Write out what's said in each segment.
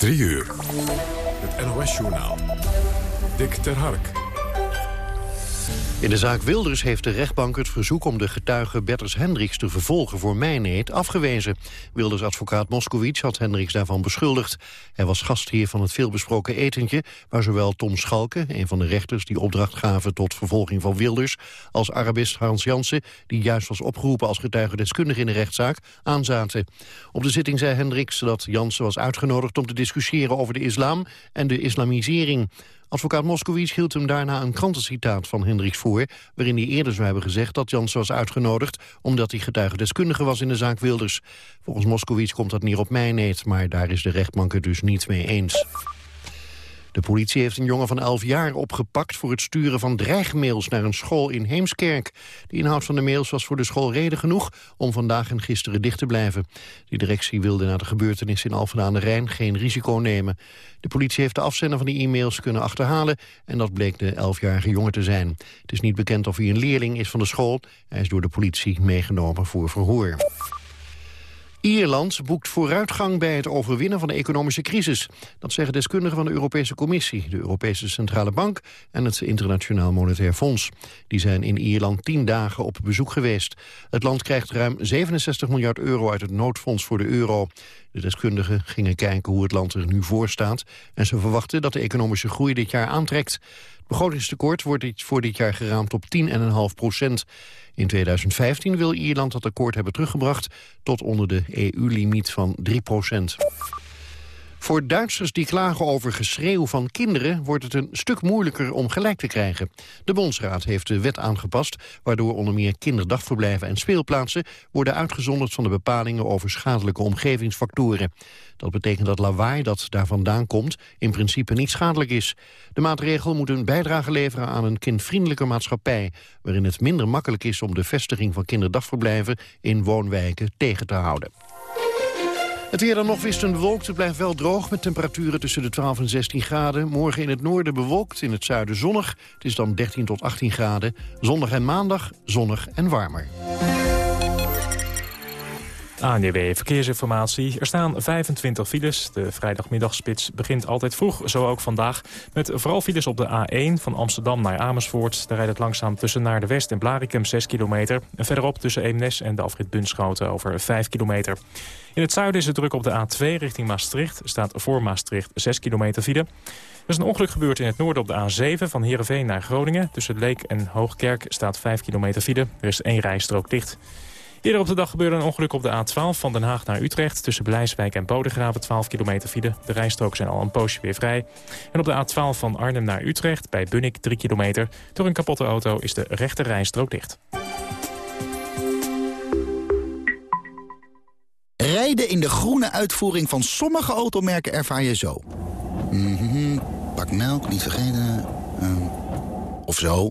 3 uur. Het NOS-journaal. Dick ter Hark. In de zaak Wilders heeft de rechtbank het verzoek om de getuige Berters Hendricks te vervolgen voor mijnheid afgewezen. Wilders advocaat Moskowitz had Hendricks daarvan beschuldigd. Hij was gastheer van het veelbesproken etentje waar zowel Tom Schalke, een van de rechters die opdracht gaven tot vervolging van Wilders, als Arabist Hans Jansen, die juist was opgeroepen als getuigendeskundige in de rechtszaak, aanzaten. Op de zitting zei Hendricks dat Jansen was uitgenodigd om te discussiëren over de islam en de islamisering. Advocaat Moskowitz hield hem daarna een krantencitaat van Hendricks voor... waarin hij eerder zou hebben gezegd dat Jansen was uitgenodigd... omdat hij getuigendeskundige was in de zaak Wilders. Volgens Moskowitz komt dat neer op mijneet, maar daar is de rechtbank het dus niet mee eens. De politie heeft een jongen van 11 jaar opgepakt voor het sturen van dreigmails naar een school in Heemskerk. De inhoud van de mails was voor de school reden genoeg om vandaag en gisteren dicht te blijven. Die directie wilde na de gebeurtenis in Alphen aan de Rijn geen risico nemen. De politie heeft de afzender van die e-mails kunnen achterhalen en dat bleek de 11-jarige jongen te zijn. Het is niet bekend of hij een leerling is van de school. Hij is door de politie meegenomen voor verhoor. Ierland boekt vooruitgang bij het overwinnen van de economische crisis. Dat zeggen deskundigen van de Europese Commissie, de Europese Centrale Bank en het Internationaal Monetair Fonds. Die zijn in Ierland tien dagen op bezoek geweest. Het land krijgt ruim 67 miljard euro uit het noodfonds voor de euro. De deskundigen gingen kijken hoe het land er nu voor staat en ze verwachten dat de economische groei dit jaar aantrekt. Begrotingstekort wordt voor dit jaar geraamd op 10,5 procent. In 2015 wil Ierland dat akkoord hebben teruggebracht tot onder de EU-limiet van 3 procent. Voor Duitsers die klagen over geschreeuw van kinderen... wordt het een stuk moeilijker om gelijk te krijgen. De Bondsraad heeft de wet aangepast... waardoor onder meer kinderdagverblijven en speelplaatsen... worden uitgezonderd van de bepalingen over schadelijke omgevingsfactoren. Dat betekent dat lawaai dat daar vandaan komt... in principe niet schadelijk is. De maatregel moet een bijdrage leveren aan een kindvriendelijke maatschappij... waarin het minder makkelijk is om de vestiging van kinderdagverblijven... in woonwijken tegen te houden. Het weer dan nog wisselend bewolkt. Het blijft wel droog met temperaturen tussen de 12 en 16 graden. Morgen in het noorden bewolkt, in het zuiden zonnig. Het is dan 13 tot 18 graden. Zondag en maandag zonnig en warmer. ANDW Verkeersinformatie. Er staan 25 files. De vrijdagmiddagspits begint altijd vroeg, zo ook vandaag. Met vooral files op de A1 van Amsterdam naar Amersfoort. Daar rijdt het langzaam tussen naar de West en Blarikum 6 kilometer. En verderop tussen Eemnes en de afrit Bunschoten over 5 kilometer. In het zuiden is het druk op de A2 richting Maastricht. Staat voor Maastricht 6 kilometer file. Er is een ongeluk gebeurd in het noorden op de A7 van Heerenveen naar Groningen. Tussen Leek en Hoogkerk staat 5 kilometer file. Er is één rijstrook dicht. Eerder op de dag gebeurde een ongeluk op de A12 van Den Haag naar Utrecht... tussen Blijswijk en Bodegraven, 12 kilometer file. De rijstroken zijn al een poosje weer vrij. En op de A12 van Arnhem naar Utrecht, bij Bunnik, 3 kilometer. Door een kapotte auto is de rechte rijstrook dicht. Rijden in de groene uitvoering van sommige automerken ervaar je zo. Mm Pak melk, niet vergeten. Uh, of zo.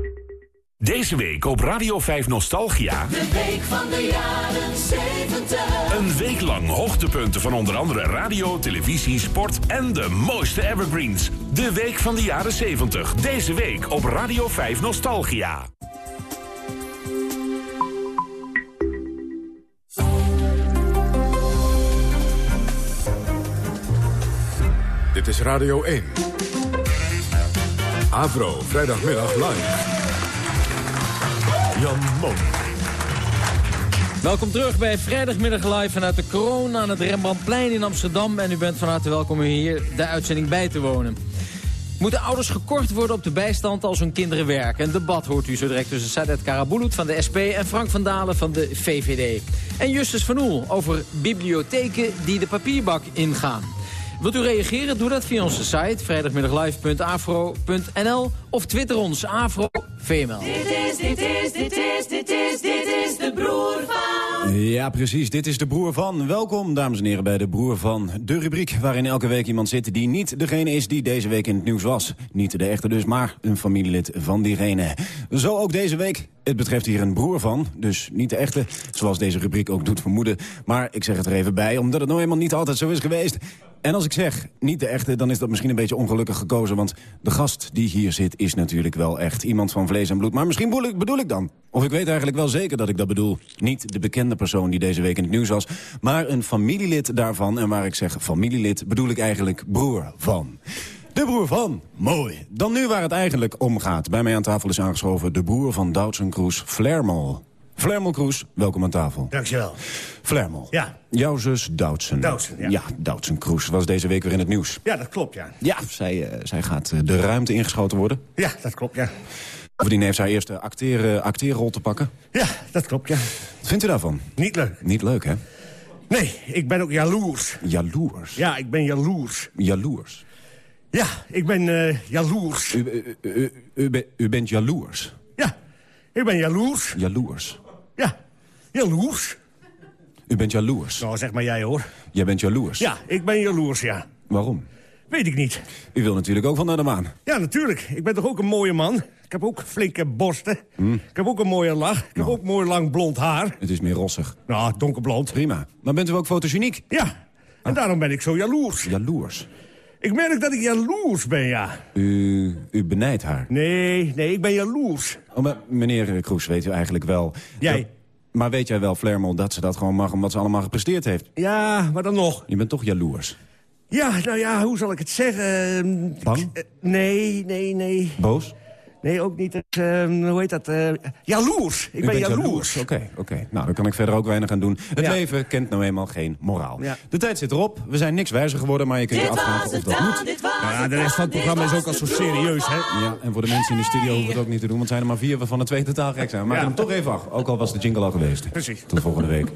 Deze week op Radio 5 Nostalgia. De week van de jaren 70. Een week lang hoogtepunten van onder andere radio, televisie, sport en de mooiste evergreens. De week van de jaren 70. Deze week op Radio 5 Nostalgia. Dit is Radio 1. Avro, vrijdagmiddag live. Jan. Welkom terug bij Vrijdagmiddag Live vanuit de kroon aan het Rembrandtplein in Amsterdam. En u bent van harte welkom om hier de uitzending bij te wonen. Moeten ouders gekort worden op de bijstand als hun kinderen werken? Een debat hoort u zo direct tussen Sadet Karabulut van de SP... en Frank van Dalen van de VVD. En Justus van Oel over bibliotheken die de papierbak ingaan. Wilt u reageren? Doe dat via onze site vrijdagmiddaglive.afro.nl of twitter ons AfroVML. Dit is, dit is, dit is, dit is, dit is de broer van... Ja, precies. Dit is de Broer Van. Welkom, dames en heren, bij de Broer Van. De rubriek waarin elke week iemand zit die niet degene is die deze week in het nieuws was. Niet de echte dus, maar een familielid van diegene. Zo ook deze week. Het betreft hier een broer van, dus niet de echte, zoals deze rubriek ook doet vermoeden. Maar ik zeg het er even bij, omdat het nou eenmaal niet altijd zo is geweest. En als ik zeg niet de echte, dan is dat misschien een beetje ongelukkig gekozen... want de gast die hier zit is natuurlijk wel echt iemand van vlees en bloed. Maar misschien bedoel ik, bedoel ik dan, of ik weet eigenlijk wel zeker dat ik dat bedoel... niet de bekende persoon die deze week in het nieuws was... maar een familielid daarvan. En waar ik zeg familielid bedoel ik eigenlijk broer van. De broer van. Mooi. Dan nu waar het eigenlijk om gaat. Bij mij aan tafel is aangeschoven de broer van Doutzen Kroes, Flermel. Flermel Kroes, welkom aan tafel. Dankjewel. Flermel. Ja. Jouw zus Doutsen. Doutsen, ja. Ja, Doutsen Kroes was deze week weer in het nieuws. Ja, dat klopt, ja. Ja, zij, uh, zij gaat uh, de ruimte ingeschoten worden. Ja, dat klopt, ja. Bovendien heeft zij eerst de acteer, acteerrol te pakken. Ja, dat klopt, ja. Wat vindt u daarvan? Niet leuk. Niet leuk, hè? Nee, ik ben ook jaloers. Jaloers? Ja, ik ben jaloers. Jaloers? Ja, ik ben uh, jaloers. U, u, u, u, u bent jaloers? Ja, ik ben jaloers. Jaloers? Ja, jaloers. U bent jaloers? Nou, zeg maar jij, hoor. Jij bent jaloers? Ja, ik ben jaloers, ja. Waarom? Weet ik niet. U wil natuurlijk ook van naar de maan. Ja, natuurlijk. Ik ben toch ook een mooie man? Ik heb ook flinke borsten. Hm. Ik heb ook een mooie lach. Ik nou. heb ook mooi lang blond haar. Het is meer rossig. Nou, donkerblond. Prima. Maar bent u ook fotogeniek? Ja. En ah. daarom ben ik zo jaloers. Jaloers? Ik merk dat ik jaloers ben, ja. U, u benijdt haar? Nee, nee, ik ben jaloers. Oh, maar meneer Kroes, weet u eigenlijk wel... Jij? Dat, maar weet jij wel, Flermel, dat ze dat gewoon mag... omdat ze allemaal gepresteerd heeft? Ja, maar dan nog. Je bent toch jaloers? Ja, nou ja, hoe zal ik het zeggen? Bang? Nee, nee, nee. Boos? Nee, ook niet. Uh, hoe heet dat? Uh, jaloers. Ik U ben jaloers. Oké, oké. Okay. Nou, daar kan ik verder ook weinig aan doen. Het ja. leven kent nou eenmaal geen moraal. Ja. De tijd zit erop. We zijn niks wijzer geworden, maar je kunt je afvragen of dat moet. Nou ja, de rest van het programma is ook al zo serieus, hè? Ja, en voor de mensen in de studio hoeven we het ook niet te doen... want zijn er maar vier waarvan de twee totaal gek zijn. Maar ja. hem toch even af, ook al was de jingle al geweest. Precies. Tot volgende week.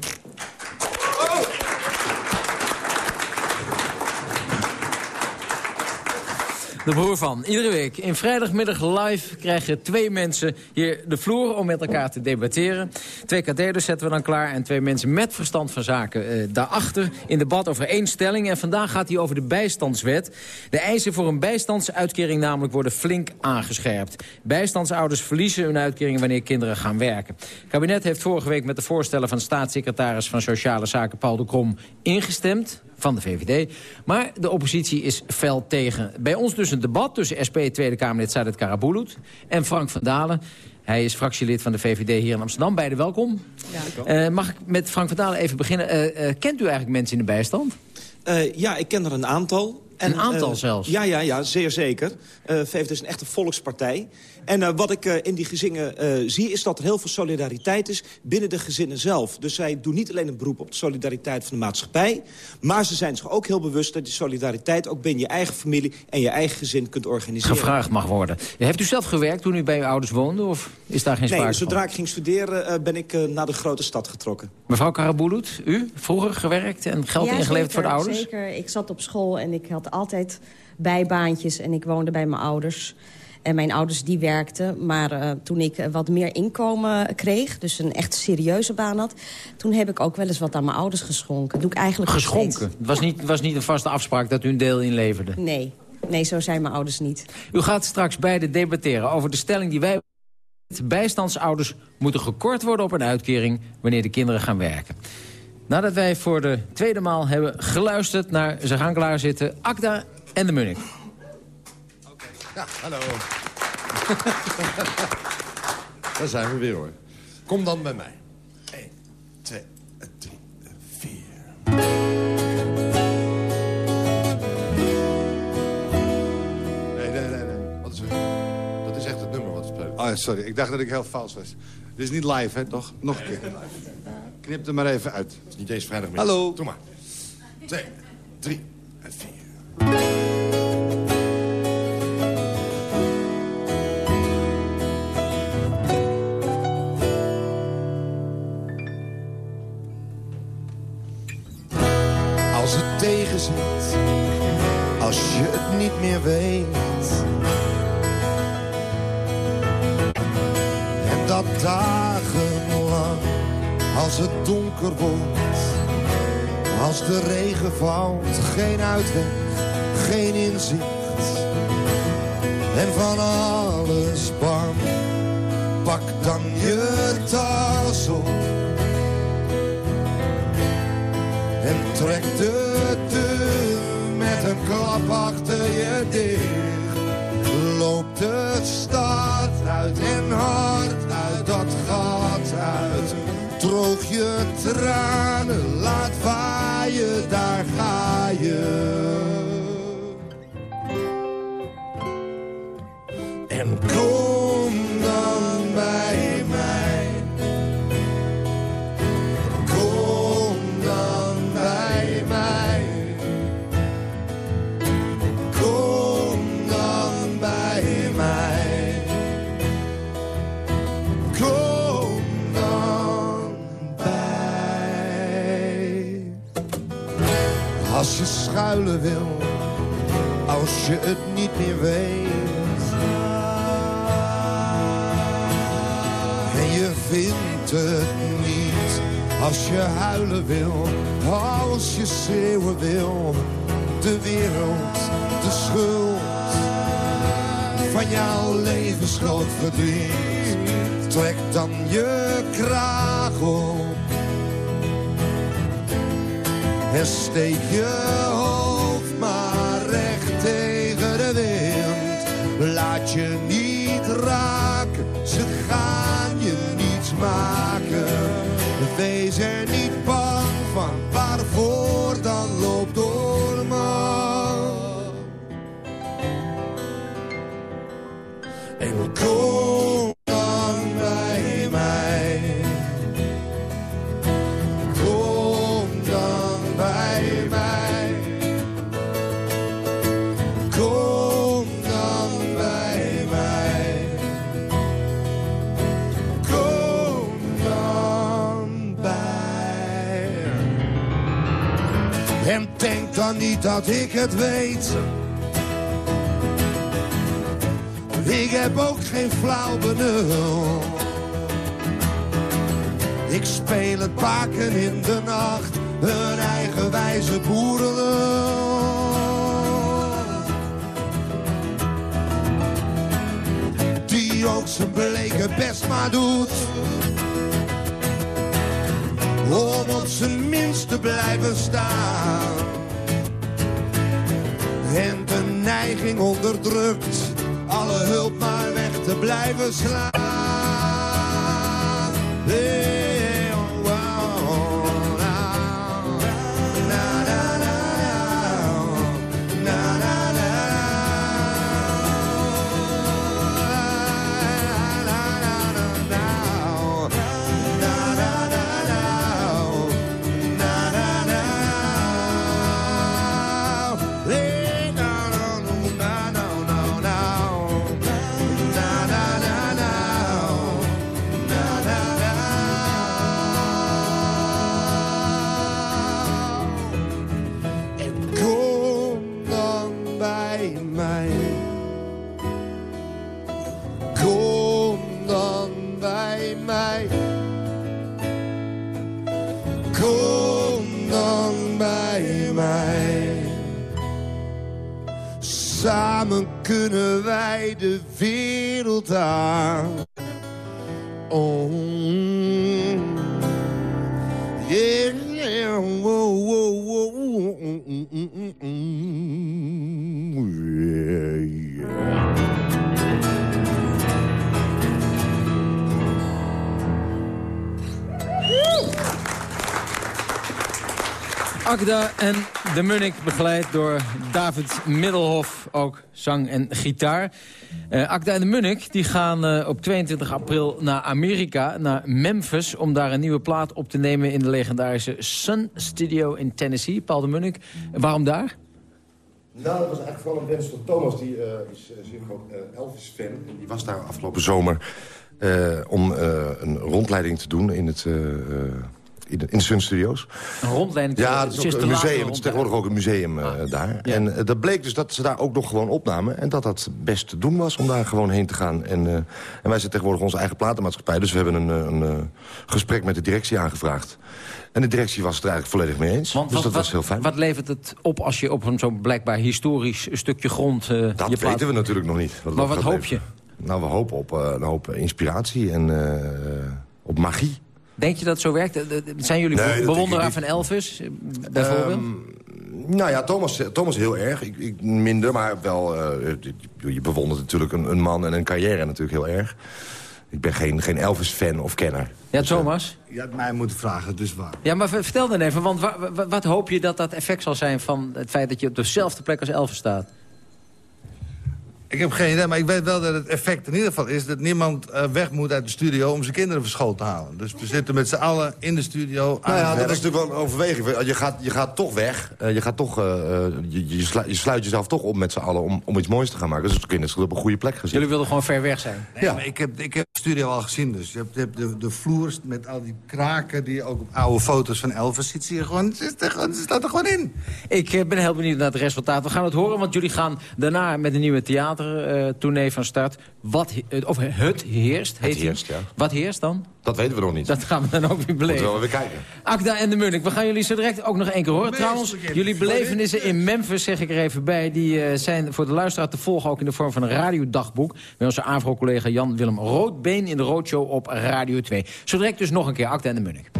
De broer van. Iedere week in vrijdagmiddag live krijgen twee mensen hier de vloer om met elkaar te debatteren. Twee katheders zetten we dan klaar en twee mensen met verstand van zaken uh, daarachter in debat over één stelling. En vandaag gaat hij over de bijstandswet. De eisen voor een bijstandsuitkering namelijk worden flink aangescherpt. Bijstandsouders verliezen hun uitkering wanneer kinderen gaan werken. Het kabinet heeft vorige week met de voorstellen van staatssecretaris van Sociale Zaken Paul de Krom ingestemd van de VVD. Maar de oppositie is fel tegen. Bij ons dus een debat tussen SP Tweede Kamerlid Sadet Karabulut en Frank van Dalen. Hij is fractielid van de VVD hier in Amsterdam. Beide welkom. Ja, uh, mag ik met Frank van Dalen even beginnen? Uh, uh, kent u eigenlijk mensen in de bijstand? ja, ik ken er een aantal. En, een aantal zelfs? Ja, ja, ja, zeer zeker. VVD is een echte volkspartij. En uh, wat ik uh, in die gezinnen uh, zie, is dat er heel veel solidariteit is binnen de gezinnen zelf. Dus zij doen niet alleen een beroep op de solidariteit van de maatschappij... maar ze zijn zich ook heel bewust dat die solidariteit ook binnen je eigen familie... en je eigen gezin kunt organiseren. Gevraagd mag worden. Heeft u zelf gewerkt toen u bij uw ouders woonde, of is daar geen sprake nee, zodra ik ging studeren ben ik naar de grote stad getrokken. Mevrouw Karabulut, u vroeger gewerkt en geld ja, ingeleverd zeker, voor de ouders? zeker. Ik zat op school en ik had altijd bijbaantjes en ik woonde bij mijn ouders... En mijn ouders die werkten. Maar uh, toen ik wat meer inkomen kreeg, dus een echt serieuze baan had... toen heb ik ook wel eens wat aan mijn ouders geschonken. Dat doe ik eigenlijk Geschonken? Het was niet, was niet een vaste afspraak dat u een deel inleverde? Nee, nee zo zijn mijn ouders niet. U gaat straks beide debatteren over de stelling die wij... bijstandsouders moeten gekort worden op een uitkering... wanneer de kinderen gaan werken. Nadat wij voor de tweede maal hebben geluisterd naar Ze gaan klaarzitten... Akda en de Munnik. Ja, hallo. Daar zijn we weer, hoor. Kom dan bij mij. 1, 2, 3, 4. Nee, nee, nee, nee. Wat is het? Dat is echt het nummer wat we spelen. Oh, sorry. Ik dacht dat ik heel vals was. Dit is niet live, hè, toch? Nog een keer. Knip er maar even uit. Het is niet deze vrijdagmiddag. Hallo. Doe maar. 2, 3 en 4. Als je het niet meer weet. En dat dagenlang Als het donker wordt, als de regen valt, geen uitweg, geen inzicht. En van alles bang, pak dan je tas op. En trek de dicht. Loop de stad uit en hard uit dat gat uit. Droog je tranen, laat levensgroot verdriet. Trek dan je kraag op en steek je hoofd dat ik het weet. Ik heb ook geen flauw benul. Ik speel het paken in de nacht, een eigenwijze boerenlul. Die ook zijn bleke best maar doet. Om op zijn minst te blijven staan. Neiging onderdrukt, alle hulp maar weg te blijven slaan. Kunnen wij de wereld aan. Agda en de Munnik, begeleid door David Middelhof, ook zang en gitaar. Eh Agda en de Munnik die gaan eh, op 22 april naar Amerika, naar Memphis... om daar een nieuwe plaat op te nemen in de legendarische Sun Studio in Tennessee. Paul de Munnik, waarom daar? Nou, dat was eigenlijk vooral een wens van Thomas. Die eh, is uh, zeer groot Elvis-fan. Die was daar afgelopen zomer om een rondleiding te doen in het, in, de, Sun Studios. Een rondleiding? Ja, het is, ook een museum. Het is tegenwoordig ook een museum daar. En eh, dat bleek dus dat ze daar ook nog gewoon opnamen. En dat dat best te doen was om daar gewoon heen te gaan. En, eh, en wij zijn tegenwoordig onze eigen platenmaatschappij. Dus we hebben een, eh, een, gesprek met de directie aangevraagd. En de directie was het er eigenlijk volledig mee eens. Want dus wat, dat was heel fijn. Wat levert het op als je op een zo'n blijkbaar historisch stukje grond... eh, dat plaat- weten we natuurlijk nog niet. Maar wat hoop je? Nou, we hopen op een hoop inspiratie en op magie. Denk je dat het zo werkt? Eh, eh, Zijn jullie Nee, bewonderaar van Elvis, eh, bijvoorbeeld? Ehm, nou ja, Thomas, Thomas heel erg. Ik, ik minder, maar wel... eh, je- bewondert natuurlijk een, een man en een carrière natuurlijk heel erg. Ik ben geen, geen Elvis-fan of kenner. ja, Thomas? Je had mij moeten vragen, dus waar. Ja, maar ver- vertel dan even, want wa- wa- wat hoop je dat dat effect zal zijn... van het feit dat je op dezelfde plek als Elvis staat? Ik heb geen idee, maar ik weet wel dat het effect in ieder geval is... dat niemand eh, weg moet uit de studio om zijn kinderen verscholen te halen. Dus we zitten met z'n allen in de studio aan Nou ja, het dat is natuurlijk wel een overweging. Je gaat, je gaat toch weg. Eh, je, gaat toch, eh, eh, je, je, sluit, je sluit jezelf toch op met z'n allen om, om iets moois te gaan maken. Dus de kinderen zullen op een goede plek gezien. Jullie wilden gewoon ver weg zijn? Nee, maar ik heb, ik heb de studio al gezien, dus je hebt, je hebt de, de vloers met al die kraken... die je ook op oude foto's van Elvis ziet, zie je gewoon... Er het staat er gewoon in. Ik ben heel benieuwd naar het resultaat. We gaan het horen, want jullie gaan daarna met een nieuwe theatertournee van start. Wat, eh, of het heerst, heet die. heerst, ja. Wat heerst dan? Dat weten we nog niet. Dat gaan we dan ook weer Moeten beleven. we wel weer kijken. Akda en de Munnik, we gaan jullie zo direct ook nog één keer horen. Trouwens, jullie belevenissen in Memphis, zeg ik er even bij... die eh, zijn voor de luisteraar te volgen ook in de vorm van een radiodagboek... bij onze AVRO-collega Jan-Willem Roodbeen in de Roadshow op Radio 2. Zo direct dus nog een keer Akda en de Munnik.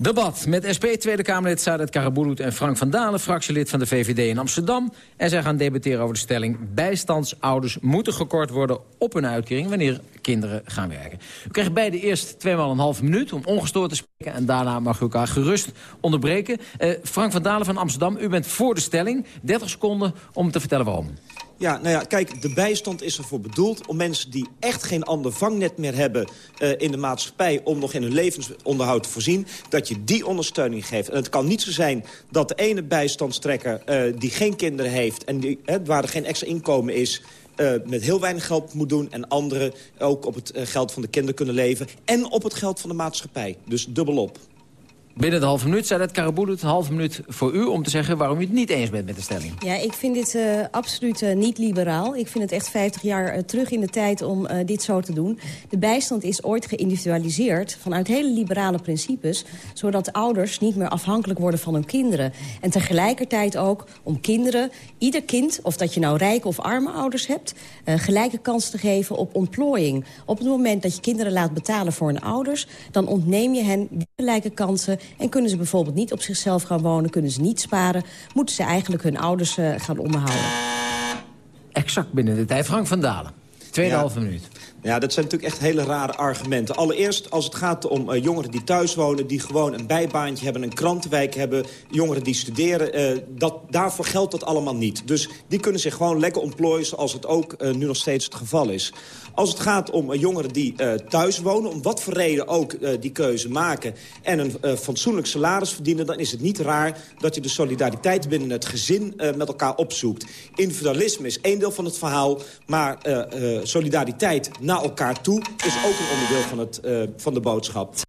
Debat met SP Tweede Kamerlid Sadat Karabulut en Frank van Dalen... fractielid van de VVD in Amsterdam. En zij gaan debatteren over de stelling... bijstandsouders moeten gekort worden op hun uitkering... wanneer kinderen gaan werken. U krijgt beide eerst tweemaal een half minuut om ongestoord te spreken... en daarna mag u elkaar gerust onderbreken. Eh, Frank van Dalen van Amsterdam, u bent voor de stelling. 30 seconden om te vertellen waarom. Ja, nou ja, kijk, de bijstand is ervoor bedoeld om mensen die echt geen ander vangnet meer hebben eh, in de maatschappij om nog in hun levensonderhoud te voorzien, dat je die ondersteuning geeft. En het kan niet zo zijn dat de ene bijstandstrekker eh, die geen kinderen heeft en die, waar er geen extra inkomen is, eh, met heel weinig geld moet doen... en anderen ook op het geld van de kinderen kunnen leven... en op het geld van de maatschappij. Dus dubbelop. Binnen de halve minuut zei dat Karabulut een halve minuut voor u... om te zeggen waarom u het niet eens bent met de stelling. Ja, ik vind dit eh, absoluut eh, niet liberaal. Ik vind het echt 50 jaar eh, terug in de tijd om dit zo te doen. De bijstand is ooit geïndividualiseerd vanuit hele liberale principes... zodat ouders niet meer afhankelijk worden van hun kinderen. En tegelijkertijd ook om kinderen, ieder kind... of dat je nou rijke of arme ouders hebt... gelijke kans te geven op ontplooiing. Op het moment dat je kinderen laat betalen voor hun ouders... dan ontneem je hen die gelijke kansen... en kunnen ze bijvoorbeeld niet op zichzelf gaan wonen... kunnen ze niet sparen, moeten ze eigenlijk hun ouders eh, gaan onderhouden. Exact binnen de tijd. Frank van Dalen. Tweede Ja. minuut. Ja, dat zijn natuurlijk echt hele rare argumenten. Allereerst als het gaat om eh, jongeren die thuis wonen... die gewoon een bijbaantje hebben, een krantenwijk hebben... jongeren die studeren, eh, dat, daarvoor geldt dat allemaal niet. Dus die kunnen zich gewoon lekker ontplooien... zoals het ook eh, nu nog steeds het geval is. Als het gaat om eh, jongeren die eh, thuis wonen... om wat voor reden ook eh, die keuze maken... en een eh, fatsoenlijk salaris verdienen... dan is het niet raar dat je de solidariteit binnen het gezin met elkaar opzoekt. Individualisme is één deel van het verhaal... maar solidariteit naar elkaar toe is ook een onderdeel van, het, van de boodschap.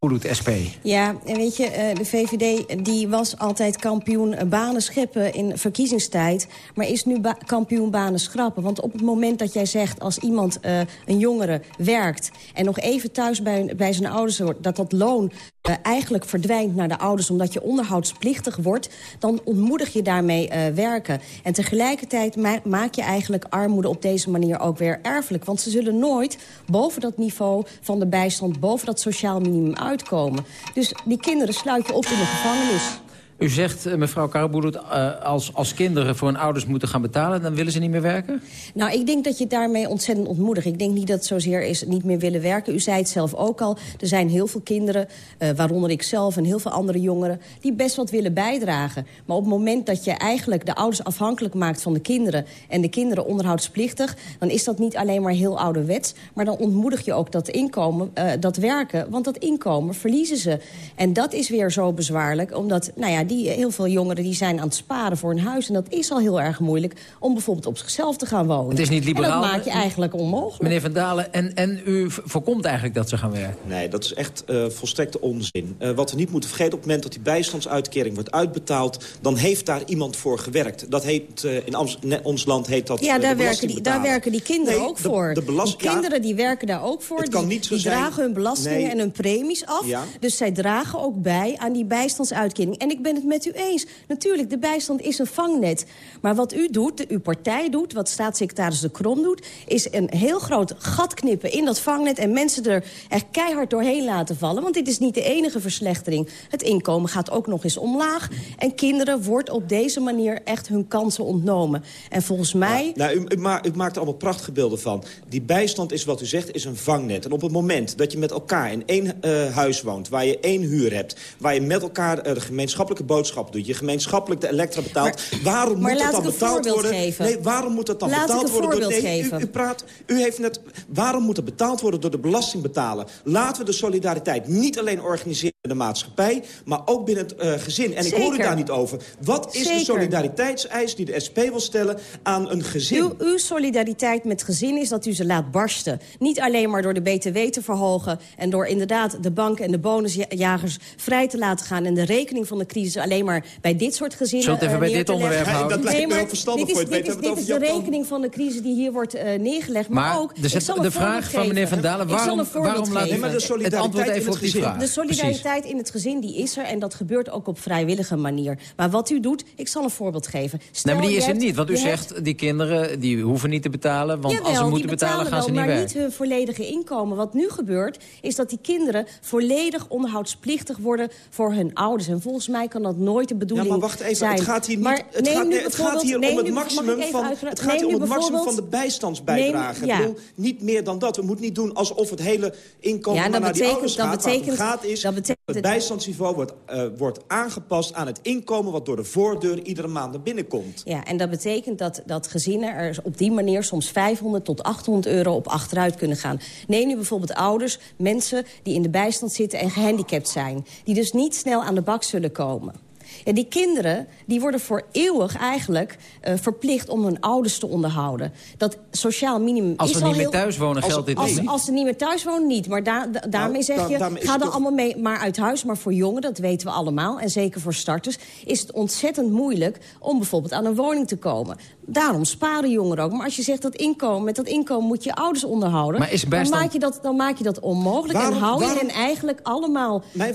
Hoe doet SP? Ja, en weet je, eh, de VVD die was altijd kampioen banen scheppen in verkiezingstijd... maar is nu kampioen banen schrappen. Want op het moment dat jij zegt, als iemand, eh, een jongere, werkt... en nog even thuis bij, bij zijn ouders wordt, dat dat loon eh, eigenlijk verdwijnt naar de ouders... omdat je onderhoudsplichtig wordt, dan ontmoedig je daarmee eh, werken. En tegelijkertijd ma maak je eigenlijk armoede op deze manier ook weer erfelijk. Want ze zullen nooit boven dat niveau van de bijstand... boven dat sociaal minimum uitkomen. Dus die kinderen sluit je op in de gevangenis. U zegt, eh, mevrouw Karabulut, uh, als, als kinderen voor hun ouders moeten gaan betalen... dan willen ze niet meer werken? Nou, ik denk dat je daarmee ontzettend ontmoedigt. Ik denk niet dat het zozeer is niet meer willen werken. U zei het zelf ook al. Er zijn heel veel kinderen, uh, waaronder ik zelf en heel veel andere jongeren... die best wat willen bijdragen. Maar op het moment dat je eigenlijk de ouders afhankelijk maakt van de kinderen... en de kinderen onderhoudsplichtig... dan is dat niet alleen maar heel ouderwets... maar dan ontmoedig je ook dat inkomen, dat werken. Want dat inkomen verliezen ze. En dat is weer zo bezwaarlijk, omdat... nou ja, die, heel veel jongeren die zijn aan het sparen voor een huis. En dat is al heel erg moeilijk om bijvoorbeeld op zichzelf te gaan wonen. Het is niet liberaal. En dat maak je eigenlijk onmogelijk. Meneer Van Dalen, en, en u voorkomt eigenlijk dat ze gaan werken? Nee, dat is echt uh, volstrekte onzin. Uh, wat we niet moeten vergeten, op het moment dat die bijstandsuitkering wordt uitbetaald... dan heeft daar iemand voor gewerkt. Dat heet, uh, in Amst ons land heet dat Ja, daar, werken die, daar werken die kinderen nee, ook de, voor. De die kinderen die werken daar ook voor. Het kan die, niet zo die zijn. dragen hun belastingen nee. en hun premies af. Ja. Dus zij dragen ook bij aan die bijstandsuitkering. En ik ben het met u eens. Natuurlijk, de bijstand is een vangnet. Maar wat u doet, uw partij doet, wat staatssecretaris De Krom doet... is een heel groot gat knippen in dat vangnet... en mensen er echt keihard doorheen laten vallen. Want dit is niet de enige verslechtering. Het inkomen gaat ook nog eens omlaag. En kinderen wordt op deze manier echt hun kansen ontnomen. En volgens mij... Ja, nou, u, u, ma u, maakt er allemaal prachtige beelden van. Die bijstand is wat u zegt, is een vangnet. En op het moment dat je met elkaar in één uh, huis woont... waar je één huur hebt... waar je met elkaar uh, de gemeenschappelijke boodschap doet... je gemeenschappelijk de elektra betaalt... Maar, waarom maar moet dat dan betaald worden? Geven. Nee, waarom moet dat dan laat betaald worden? Door, nee, u, u, praat, u heeft net... Waarom moet dat betaald worden door de belastingbetaler? Laten we de solidariteit niet alleen organiseren de maatschappij... maar ook binnen het uh, gezin. En Zeker. ik hoor u daar niet over. Wat is Zeker. de solidariteitseis die de SP wil stellen aan een gezin? Uw, uw solidariteit met gezin is dat u ze laat barsten. Niet alleen maar door de BTW te verhogen... en door inderdaad de banken en de bonusjagers vrij te laten gaan... en de rekening van de crisis alleen maar bij dit soort gezinnen Zult even uh, bij dit onderwerp ja, houden? Dat lijkt nee, me maar heel verstandig dit is, voor je. dit is, het dit over is de rekening van de crisis die hier wordt uh, neergelegd. Maar, Maar ook, de voorbeeld vraag van meneer Van. Dalen... Waarom, waarom laat geven. Nee, de het antwoord even op het die vraag? De. Solidariteit in het gezin die is er en dat gebeurt ook op vrijwillige manier. Maar wat u doet, ik zal een voorbeeld geven. Stel, Nee, maar die is er hebt- niet, want u hebt- zegt... die kinderen die hoeven niet te betalen, want Jawel, als ze moeten betalen... gaan wel, ze niet maar werken. niet hun volledige inkomen. Wat nu gebeurt, is dat die kinderen volledig onderhoudspliktig worden voor hun ouders. En volgens mij kan dat nooit de Ja, bedoeling maar wacht even. zijn. Het gaat hier niet. Maar het, neem gaat, nee, het gaat hier om neem het maximum van. Het gaat hier om het maximum van de bijstandsbijdrage. Neem- ja. Ik bedoel, niet meer dan dat. We moeten niet doen alsof het hele inkomen Ja, maar dat naar die betekent- ouders dat gaat. Om betekent- gaat is dat betekent- het bijstandsniveau wordt, uh, wordt aangepast aan het inkomen wat door de voordeur iedere maand naar binnen komt. Ja, en dat betekent dat, dat gezinnen er op die manier soms 500 tot 800 euro op achteruit kunnen gaan. Neem nu bijvoorbeeld ouders, mensen die in de bijstand zitten en gehandicapt zijn. Die dus niet snel aan de bak zullen komen. Ja, die kinderen die worden voor eeuwig eigenlijk uh, verplicht om hun ouders te onderhouden. Dat sociaal minimum Als is ze niet meer thuis wonen, geldt dit als, niet? Als ze niet meer thuis wonen, niet. Maar da da daarmee zeg da- je, ga er toch- allemaal mee maar uit huis. Maar voor jongeren, dat weten we allemaal, en zeker voor starters... is het ontzettend moeilijk om bijvoorbeeld aan een woning te komen. Daarom sparen jongeren ook. Maar als je zegt dat inkomen, met dat inkomen moet je ouders onderhouden... Maar is dan, maak je dat, dan maak je dat onmogelijk. Waarom- en hou je waarom- hen eigenlijk allemaal eh,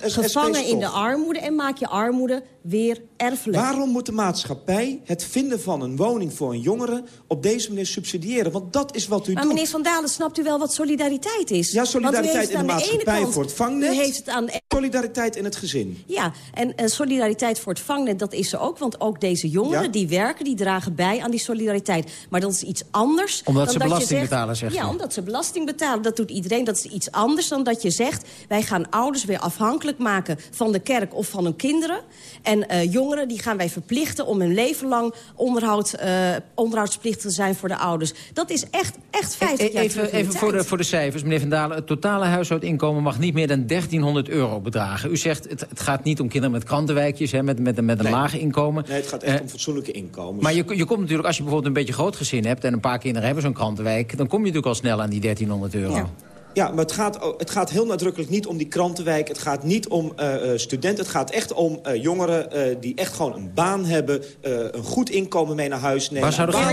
gevangen in de armoede... en maak je armoede weer erfelijk. Waarom moet de maatschappij het vinden van een woning voor een jongere op deze manier subsidiëren? Want dat is wat u Maar doet. meneer Van Dalen, snapt u wel wat solidariteit is? Ja, solidariteit heeft in de maatschappij kant- voor het vangnet. U heeft het aan de Solidariteit in het gezin. Ja, en, en solidariteit voor het vangnet, dat is er ook. Want ook deze jongeren Ja? die werken, die dragen bij aan die solidariteit. Maar dat is iets anders. Omdat dan ze dat je belasting zegt- betalen, zegt Ja, u. omdat ze belasting betalen. Dat doet iedereen. Dat is iets anders dan dat je zegt... wij gaan ouders weer afhankelijk maken van de kerk of van hun kinderen. En eh, jongeren die gaan wij verplichten om hun leven lang onderhoud, eh, onderhoudsplichtig te zijn voor de ouders. Dat is echt, echt 50 jaar E- Even, even voor, de, voor de cijfers, meneer Van Dalen. Het totale huishoudinkomen mag niet meer dan 1300 euro bedragen. U zegt, het, het gaat niet om kinderen met krantenwijkjes, hè, met, met, met een Nee. laag inkomen. Nee, het gaat echt Eh, om fatsoenlijke inkomens. Maar je, je komt natuurlijk, als je bijvoorbeeld een beetje groot gezin hebt... en een paar kinderen hebben zo'n krantenwijk... dan kom je natuurlijk al snel aan die 1300 euro. Ja. Ja, maar het gaat, het gaat heel nadrukkelijk niet om die krantenwijk. Het gaat niet om eh, eh, studenten. Het gaat echt om eh, jongeren eh, die echt gewoon een baan hebben. eh, een goed inkomen mee naar huis nemen. Waar zou de zou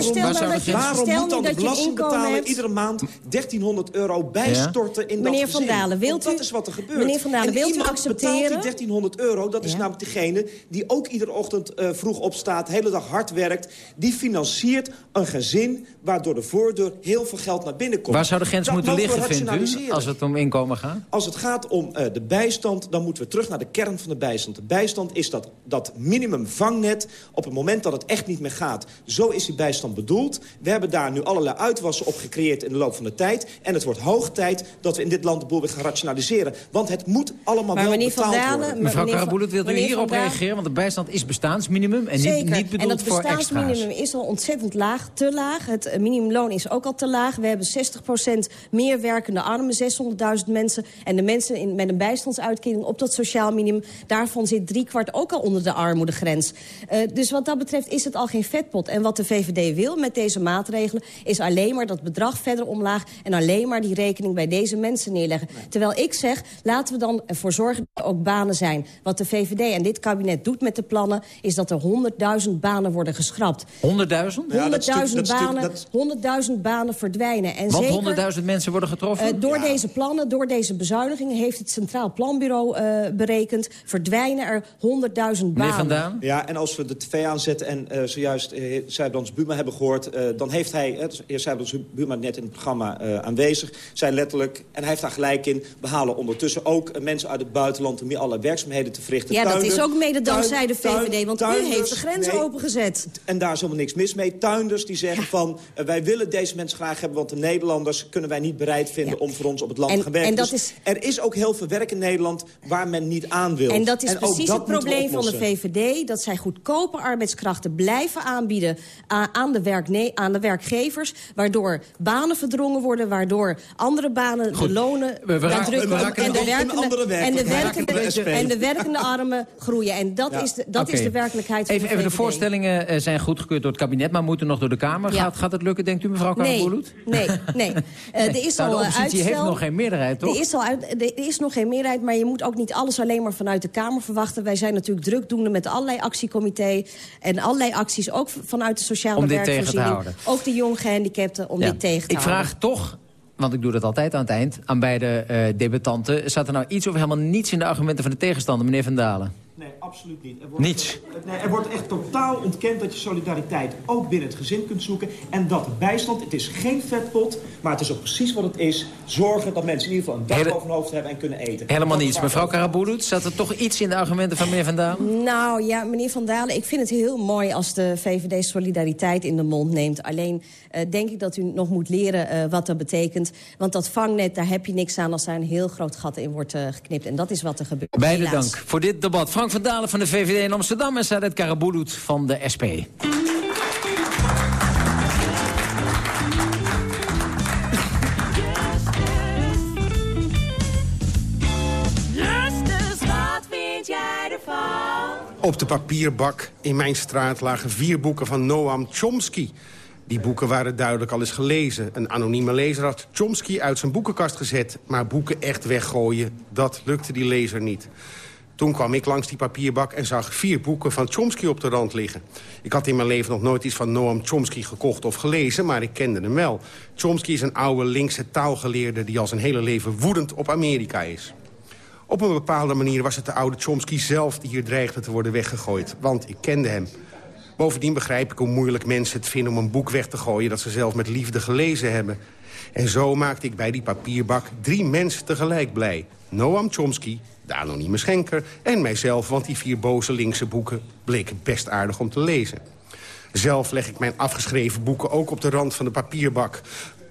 de dat Waarom moet dan de dat belastingbetaler iedere maand 1300 euro bijstorten in dat Meneer gezin? Van Dalen, wilt Want dat u- is wat er gebeurt. Meneer Van Dalen, en wilt u accepteren- betaalt die 1300 euro. Dat is Ja. namelijk degene die ook iedere ochtend eh, vroeg opstaat... de hele dag hard werkt. Die financiert een gezin waar door de voordeur heel veel geld naar binnen komt. Waar zou de grens Dat moeten liggen, vindt u, als het om inkomen gaat? Als het gaat om eh, de bijstand, dan moeten we terug naar de kern van de bijstand. De bijstand is dat, dat minimum vangnet op het moment dat het echt niet meer gaat. Zo is die bijstand bedoeld. We hebben daar nu allerlei uitwassen op gecreëerd in de loop van de tijd. En het wordt hoog tijd dat we in dit land de boel weer gaan rationaliseren. Want het moet allemaal Maar wel betaald Dalen, worden. Mevrouw Karabulut, wilt u hierop reageren? Want de bijstand is bestaansminimum en niet, Zeker. niet en bedoeld dat voor extra's. bestaansminimum is al ontzettend laag, te laag. Het eh, minimumloon is ook al te laag. We hebben 60% meer werkende arm arme 600.000 mensen... en de mensen in, met een bijstandsuitkering op dat sociaal minimum... daarvan zit driekwart ook al onder de armoedegrens. Uh, dus wat dat betreft is het al geen vetpot. En wat de VVD wil met deze maatregelen... is alleen maar dat bedrag verder omlaag... en alleen maar die rekening bij deze mensen neerleggen. Terwijl ik zeg, laten we dan ervoor zorgen dat er ook banen zijn. Wat de VVD en dit kabinet doet met de plannen... is dat er 100.000 banen worden geschrapt. 100.000? 100.000 banen, 100.000 banen verdwijnen. En Want 100.000 mensen worden getroffen? Uh, door ja. deze plannen, door deze bezuinigingen... heeft het Centraal Planbureau uh, berekend... verdwijnen er 100.000 banen. Vandaan? Ja, en als we de tv aanzetten en uh, zojuist uh, Sijbrand's Buma hebben gehoord... Uh, dan heeft hij, uh, heer Sijbrand's Buma net in het programma uh, aanwezig... zei letterlijk, en hij heeft daar gelijk in... we halen ondertussen ook uh, mensen uit het buitenland... om hier alle werkzaamheden te verrichten. Ja, dat is ook mede dankzij de VVD, want tuinders, u heeft de grenzen nee, opengezet. En daar is helemaal niks mis mee. Tuinders die zeggen ja. van, wij willen deze mensen graag hebben... want de Nederlanders kunnen wij niet bereid vinden ja. om voor ons op het land en, te gaan werken. En dat dus is... er is ook heel veel werk in Nederland waar men niet aan wil. En dat is en precies dat het probleem van de VVD... dat zij goedkope arbeidskrachten blijven aanbieden aan de, werkne aan de werkgevers... waardoor banen verdrongen worden, waardoor andere banen Goed. de lonen we, we raken, drukken we raken en, de werkende, en, de werkende, en de werkende armen groeien. En dat, ja. is, de, dat okay. is de werkelijkheid even, de Even de voorstellingen uh, zijn goedgekeurd door het kabinet... maar moeten nog door de Kamer. Ja. Gaat, gaat het lukken, denkt u, mevrouw Kamerboeloet? Nee, nee. nee. Uh, er is nou, al de oppositie uitstel, heeft nog geen meerderheid, toch? Er is, al uit, er is nog geen meerderheid, maar je moet ook niet alles alleen maar vanuit de Kamer verwachten. Wij zijn natuurlijk drukdoende met allerlei actiecomité... en allerlei acties, ook vanuit de sociale werkvoorziening. Ook de jong gehandicapten, om ja. dit tegen te Ik houden. vraag toch want ik doe dat altijd aan het eind, aan beide uh, debattanten. Zat er nou iets of helemaal niets in de argumenten van de tegenstander, meneer Van Dalen? Nee, absoluut niet. Er wordt, Niets? Nee, er wordt echt totaal ontkend dat je solidariteit ook binnen het gezin kunt zoeken. En dat de bijstand, het is geen vetpot, maar het is ook precies wat het is. Zorgen dat mensen in ieder geval een dak Hele... boven hun hoofd hebben en kunnen eten. Helemaal niets. Mevrouw Karabulut, zat er toch iets in de argumenten van meneer Van Dalen? Nou ja, meneer Van Dalen, ik vind het heel mooi als de VVD solidariteit in de mond neemt. Alleen uh, denk ik dat u nog moet leren uh, wat dat betekent. Want dat vangnet, daar heb je niks aan als daar een heel groot gat in wordt uh, geknipt. En dat is wat er gebeurt. Beide Helaas. dank voor dit debat. Frank van Dalen van de VVD in Amsterdam en Sadet Karabulut van de SP. Op de papierbak in mijn straat lagen vier boeken van Noam Chomsky. Die boeken waren duidelijk al eens gelezen. Een anonieme lezer had Chomsky uit zijn boekenkast gezet... maar boeken echt weggooien, dat lukte die lezer niet. Toen kwam ik langs die papierbak en zag vier boeken van Chomsky op de rand liggen. Ik had in mijn leven nog nooit iets van Noam Chomsky gekocht of gelezen, maar ik kende hem wel. Chomsky is een oude linkse taalgeleerde die al zijn hele leven woedend op Amerika is. Op een bepaalde manier was het de oude Chomsky zelf die hier dreigde te worden weggegooid. Want ik kende hem. Bovendien begrijp ik hoe moeilijk mensen het vinden om een boek weg te gooien... dat ze zelf met liefde gelezen hebben. En zo maakte ik bij die papierbak drie mensen tegelijk blij. Noam Chomsky, de anonieme schenker en mijzelf... want die vier boze linkse boeken bleken best aardig om te lezen. Zelf leg ik mijn afgeschreven boeken ook op de rand van de papierbak.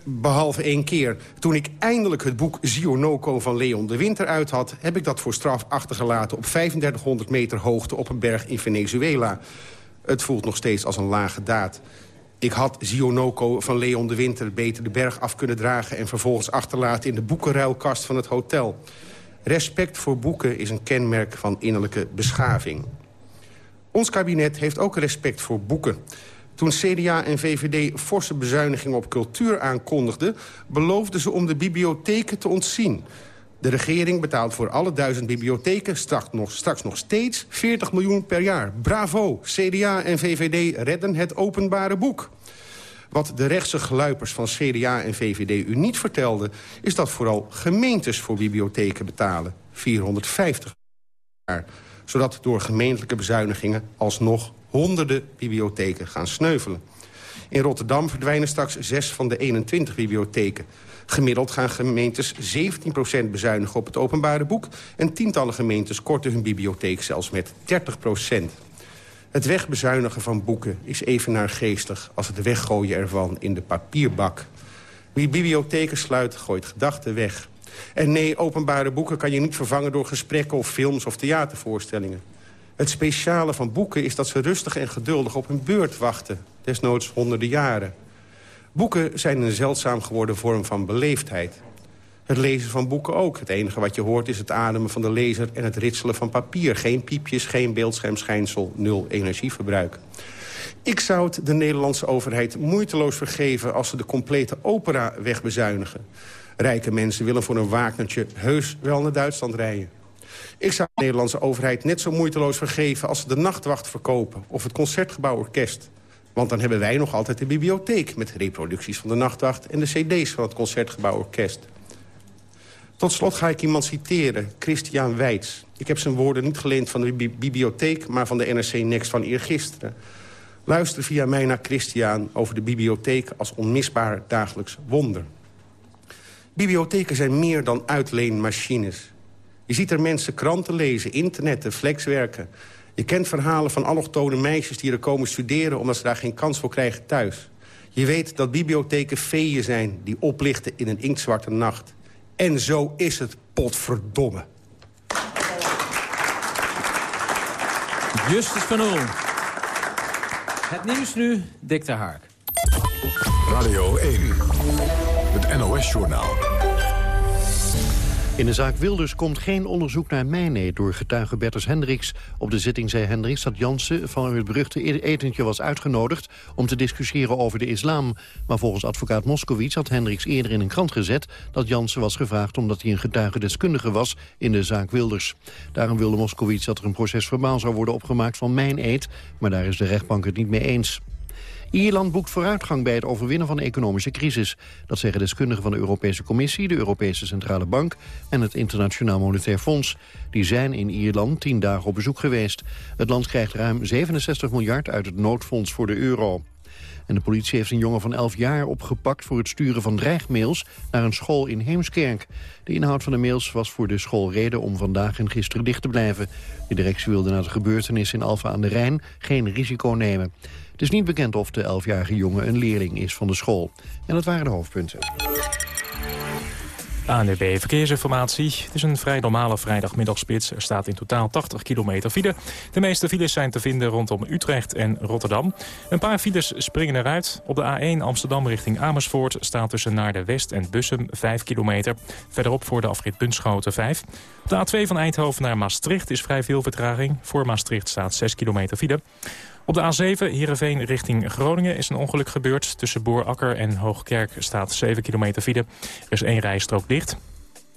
Behalve één keer. Toen ik eindelijk het boek Zionoko van Leon de Winter uit had... heb ik dat voor straf achtergelaten op 3500 meter hoogte op een berg in Venezuela. Het voelt nog steeds als een lage daad. Ik had Zionoko van Leon de Winter beter de berg af kunnen dragen... en vervolgens achterlaten in de boekenruilkast van het hotel. Respect voor boeken is een kenmerk van innerlijke beschaving. Ons kabinet heeft ook respect voor boeken. Toen CDA en VVD forse bezuinigingen op cultuur aankondigden... beloofden ze om de bibliotheken te ontzien. De regering betaalt voor alle duizend bibliotheken straks nog, straks nog steeds 40 miljoen per jaar. Bravo, CDA en VVD redden het openbare boek. Wat de rechtse geluipers van CDA en VVD u niet vertelden... is dat vooral gemeentes voor bibliotheken betalen. 450 jaar. Zodat door gemeentelijke bezuinigingen alsnog honderden bibliotheken gaan sneuvelen. In Rotterdam verdwijnen straks zes van de 21 bibliotheken. Gemiddeld gaan gemeentes 17% bezuinigen op het openbare boek... en tientallen gemeentes korten hun bibliotheek zelfs met 30%. Het wegbezuinigen van boeken is even naargeestig... als het weggooien ervan in de papierbak. Wie bibliotheken sluit, gooit gedachten weg. En nee, openbare boeken kan je niet vervangen door gesprekken... of films of theatervoorstellingen. Het speciale van boeken is dat ze rustig en geduldig op hun beurt wachten. Desnoods honderden jaren. Boeken zijn een zeldzaam geworden vorm van beleefdheid. Het lezen van boeken ook. Het enige wat je hoort is het ademen van de lezer en het ritselen van papier. Geen piepjes, geen beeldschermschijnsel, nul energieverbruik. Ik zou het de Nederlandse overheid moeiteloos vergeven... als ze de complete opera wegbezuinigen. Rijke mensen willen voor een Wagnertje heus wel naar Duitsland rijden. Ik zou de Nederlandse overheid net zo moeiteloos vergeven... als ze de Nachtwacht verkopen of het Concertgebouworkest. Want dan hebben wij nog altijd de bibliotheek... met reproducties van de Nachtwacht en de cd's van het Concertgebouworkest. Tot slot ga ik iemand citeren, Christian Weits. Ik heb zijn woorden niet geleend van de bibliotheek... maar van de NRC Next van eergisteren. Luister via mij naar Christian over de bibliotheek... als onmisbaar dagelijks wonder. Bibliotheken zijn meer dan uitleenmachines. Je ziet er mensen kranten lezen, internetten, flexwerken. Je kent verhalen van allochtone meisjes die er komen studeren... omdat ze daar geen kans voor krijgen thuis. Je weet dat bibliotheken feeën zijn die oplichten in een inktzwarte nacht. En zo is het, potverdomme. Justus van Oel. Het nieuws nu, Dick de Haak. Radio 1, het NOS-journaal. In de zaak Wilders komt geen onderzoek naar mijnheid door getuige Bertus Hendricks. Op de zitting zei Hendricks dat Jansen van het beruchte e- etentje was uitgenodigd... om te discussiëren over de islam. Maar volgens advocaat Moskowitz had Hendricks eerder in een krant gezet... dat Jansen was gevraagd omdat hij een getuige deskundige was in de zaak Wilders. Daarom wilde Moskowitz dat er een proces verbaal zou worden opgemaakt van mijn eet... maar daar is de rechtbank het niet mee eens. Ierland boekt vooruitgang bij het overwinnen van de economische crisis. Dat zeggen deskundigen van de Europese Commissie, de Europese Centrale Bank en het Internationaal Monetair Fonds. Die zijn in Ierland tien dagen op bezoek geweest. Het land krijgt ruim 67 miljard uit het noodfonds voor de euro. En de politie heeft een jongen van 11 jaar opgepakt... voor het sturen van dreigmails naar een school in Heemskerk. De inhoud van de mails was voor de school reden om vandaag en gisteren dicht te blijven. De directie wilde na de gebeurtenis in Alfa aan de Rijn geen risico nemen. Het is niet bekend of de 11-jarige jongen een leerling is van de school. En dat waren de hoofdpunten. ANWB Verkeersinformatie. Het is een vrij normale vrijdagmiddagspits. Er staat in totaal 80 kilometer file. De meeste files zijn te vinden rondom Utrecht en Rotterdam. Een paar files springen eruit. Op de A1 Amsterdam richting Amersfoort staat tussen naar de West en Bussum 5 kilometer. Verderop voor de afrit Bunschoten 5. Op de A2 van Eindhoven naar Maastricht is vrij veel vertraging. Voor Maastricht staat 6 kilometer file. Op de A7 Heerenveen richting Groningen is een ongeluk gebeurd. Tussen Boerakker en Hoogkerk staat 7 kilometer file. Er is één rijstrook dicht.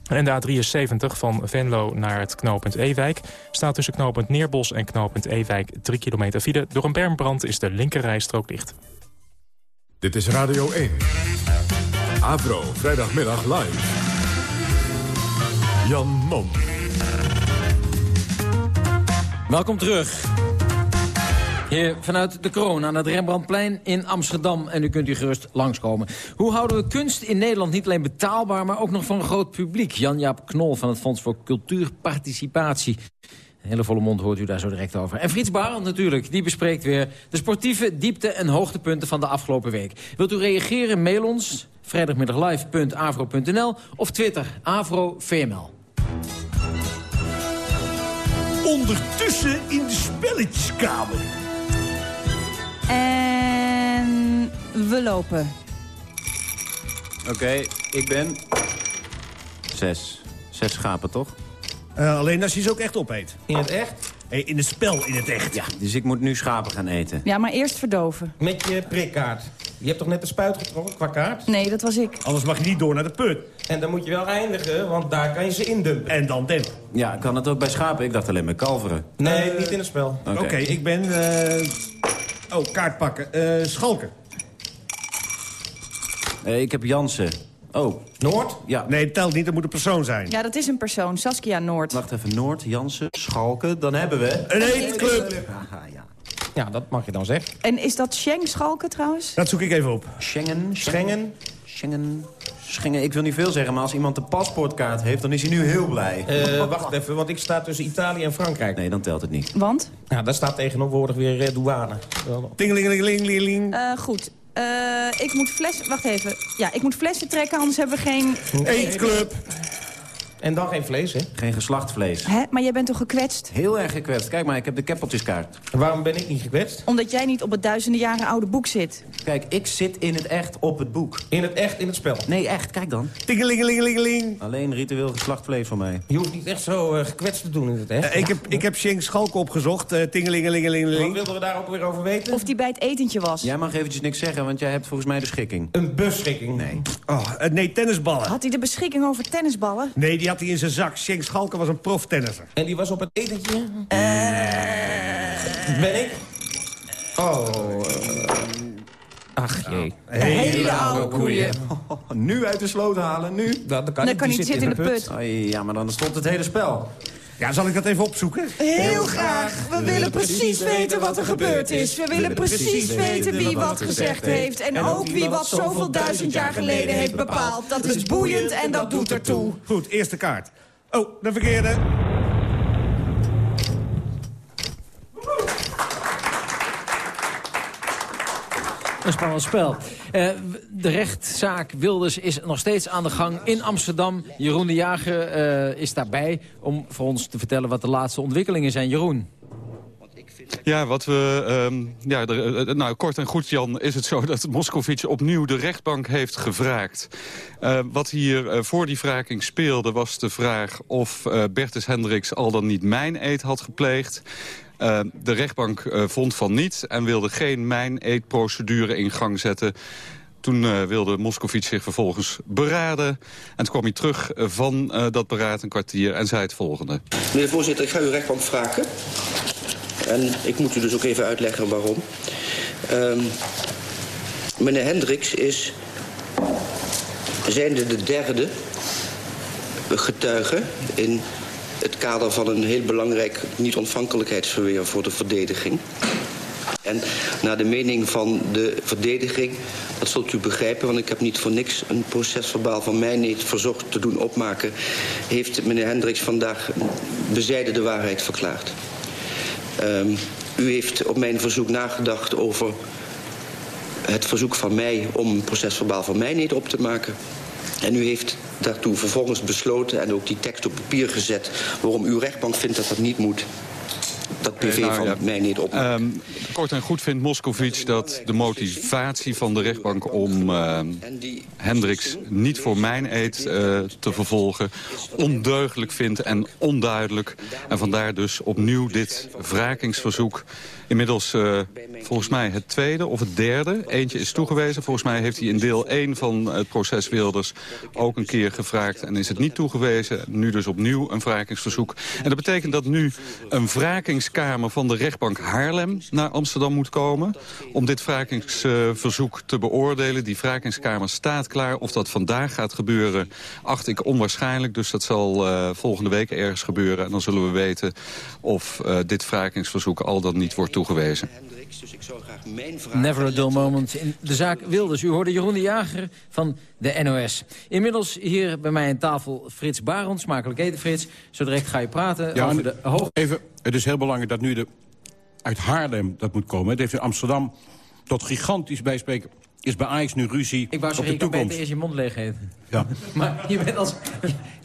En de A73 van Venlo naar het knooppunt Ewijk... staat tussen knooppunt Neerbos en knooppunt Ewijk 3 kilometer file. Door een bermbrand is de linkerrijstrook dicht. Dit is Radio 1. Avro, vrijdagmiddag live. Jan Mom. Welkom terug. Hier vanuit de kroon aan het Rembrandtplein in Amsterdam. En u kunt hier gerust langskomen. Hoe houden we kunst in Nederland niet alleen betaalbaar... maar ook nog van een groot publiek? Jan-Jaap Knol van het Fonds voor Cultuurparticipatie. Een hele volle mond hoort u daar zo direct over. En Frits Barend natuurlijk, die bespreekt weer de sportieve diepte- en hoogtepunten van de afgelopen week. Wilt u reageren? Mail ons vrijdagmiddaglive.avro.nl of Twitter AvroVML. Ondertussen in de spelletjeskamer. En we lopen. Oké, ik ben... Zes. Zes schapen, toch? Uh, alleen als je ze ook echt opeet. In het echt? Hey, in het spel, in het echt. Ja, dus ik moet nu schapen gaan eten. Ja, maar eerst verdoven. Met je prikkaart. Je hebt toch net de spuit getrokken qua kaart? Nee, dat was ik. Anders mag je niet door naar de put. En dan moet je wel eindigen, want daar kan je ze indumpen. En dan dempen. Ja, kan het ook bij schapen? Ik dacht alleen bij kalveren. Nee, niet in het spel. Oké, okay. ik ben... Uh... Oh, kaart pakken. Uh, schalken. Uh, ik heb Jansen. Oh. Noord? Ja. Nee, het telt niet. Dat moet een persoon zijn. Ja, dat is een persoon. Saskia Noord. Wacht even. Noord, Jansen, Schalken. Dan hebben we... Een eetclub. Aha, ja. Ja, dat mag je dan zeggen. En is dat Schenk Schalken trouwens? Dat zoek ik even op. Schengen. Schengen. Schengen. Schengen. Ik wil niet veel zeggen, maar als iemand een paspoortkaart heeft... dan is hij nu heel blij. Uh, wacht even, want ik sta tussen Italië en Frankrijk. Nee, dan telt het niet. Want? Ja, daar staat tegenwoordig weer uh, douane. Tingelingelingelingeling. Uh, goed. Uh, ik moet flessen... Wacht even. Ja, ik moet flessen trekken, anders hebben we geen... Eetclub. En dan geen vlees, hè? Geen geslachtvlees. Hè? Maar jij bent toch gekwetst? Heel erg gekwetst. Kijk maar, ik heb de keppeltjeskaart. Waarom ben ik niet gekwetst? Omdat jij niet op het duizenden jaren oude boek zit. Kijk, ik zit in het echt op het boek. In het echt, in het spel? Nee, echt. Kijk dan. Tingelingelingeling. Alleen ritueel geslachtvlees van mij. Je hoeft niet echt zo uh, gekwetst te doen in het echt. Uh, ik, heb, ik heb Schalk opgezocht. Uh, tingelingelingeling. Wat wilden we daar ook weer over weten? Of die bij het etentje was. Jij mag eventjes niks zeggen, want jij hebt volgens mij de schikking. Een beschikking? Nee. Oh, nee, tennisballen. Had hij de beschikking over tennisballen? Nee, die had hij in zijn zak. Schenk Schalken was een proftennisser. En die was op het etentje? Ben ik? Oh, Ach jee. Hele, hele oude koeien. Oh, nu uit de sloot halen, nu? Dat, dat kan, dat kan niet zitten in de put. Oh, ja, maar dan stond het hele spel. Ja, zal ik dat even opzoeken? Heel graag. We willen precies weten wat er gebeurd is. We willen precies weten wie wat gezegd heeft. En ook wie wat zoveel duizend jaar geleden heeft bepaald. Dat is boeiend en dat doet ertoe. Goed, eerste kaart. Oh, de verkeerde. Een spannend spel. Uh, de rechtszaak Wilders is nog steeds aan de gang in Amsterdam. Jeroen de Jager uh, is daarbij om voor ons te vertellen wat de laatste ontwikkelingen zijn. Jeroen. Ja, wat we, um, ja, de, nou, kort en goed, Jan, is het zo dat Moscovici opnieuw de rechtbank heeft gevraagd. Wat hier voor die wraking speelde was de vraag of Bertus Hendricks al dan niet mijn eet had gepleegd. Uh, de rechtbank uh, vond van niet en wilde geen mijn-eetprocedure in gang zetten. Toen uh, wilde Moscovici zich vervolgens beraden. En toen kwam hij terug van dat beraad een kwartier en zei het volgende. Meneer voorzitter, ik ga uw rechtbank vragen. En ik moet u dus ook even uitleggen waarom. Um, meneer Hendricks is zijnde de derde getuige in het kader van een heel belangrijk niet-ontvankelijkheidsverweer voor de verdediging. En naar de mening van de verdediging, dat zult u begrijpen... want ik heb niet voor niks een procesverbaal van mij niet verzocht te doen opmaken... heeft meneer Hendricks vandaag bezijden de waarheid verklaard. Um, u heeft op mijn verzoek nagedacht over het verzoek van mij... om een procesverbaal van mij niet op te maken... En u heeft daartoe vervolgens besloten en ook die tekst op papier gezet... waarom uw rechtbank vindt dat dat niet moet. Dat PV nou, van ja. mij niet op. Um, kort en goed vindt Moscovici dat de motivatie van de rechtbank om uh, Hendricks niet voor mijn eet uh, te vervolgen ondeugelijk vindt en onduidelijk. En vandaar dus opnieuw dit wrakingsverzoek. Inmiddels uh, volgens mij het tweede of het derde. Eentje is toegewezen. Volgens mij heeft hij in deel 1 van het proces Wilders ook een keer gevraagd. En is het niet toegewezen. Nu dus opnieuw een wrakingsverzoek. En dat betekent dat nu een wrakingskamer van de rechtbank Haarlem naar Amsterdam moet komen. Om dit wrakingsverzoek te beoordelen. Die wrakingskamer staat klaar. Of dat vandaag gaat gebeuren acht ik onwaarschijnlijk. Dus dat zal uh, volgende week ergens gebeuren. En dan zullen we weten of uh, dit wrakingsverzoek al dan niet wordt toegewezen. Dus ik zou graag mijn vraag... Never a dull moment in de zaak Wilders. U hoorde Jeroen de Jager van de NOS. Inmiddels hier bij mij aan tafel Frits Barend. Smakelijk eten, Frits. Zo direct ga je praten ja, over de hoog... Even, het is heel belangrijk dat nu de, uit Haarlem dat moet komen. Het heeft in Amsterdam tot gigantisch bijspreken. Is bij Ajax nu ruzie Ik wou op zeggen, je kan beter eerst je mond leeg eten. Ja. maar je bent als...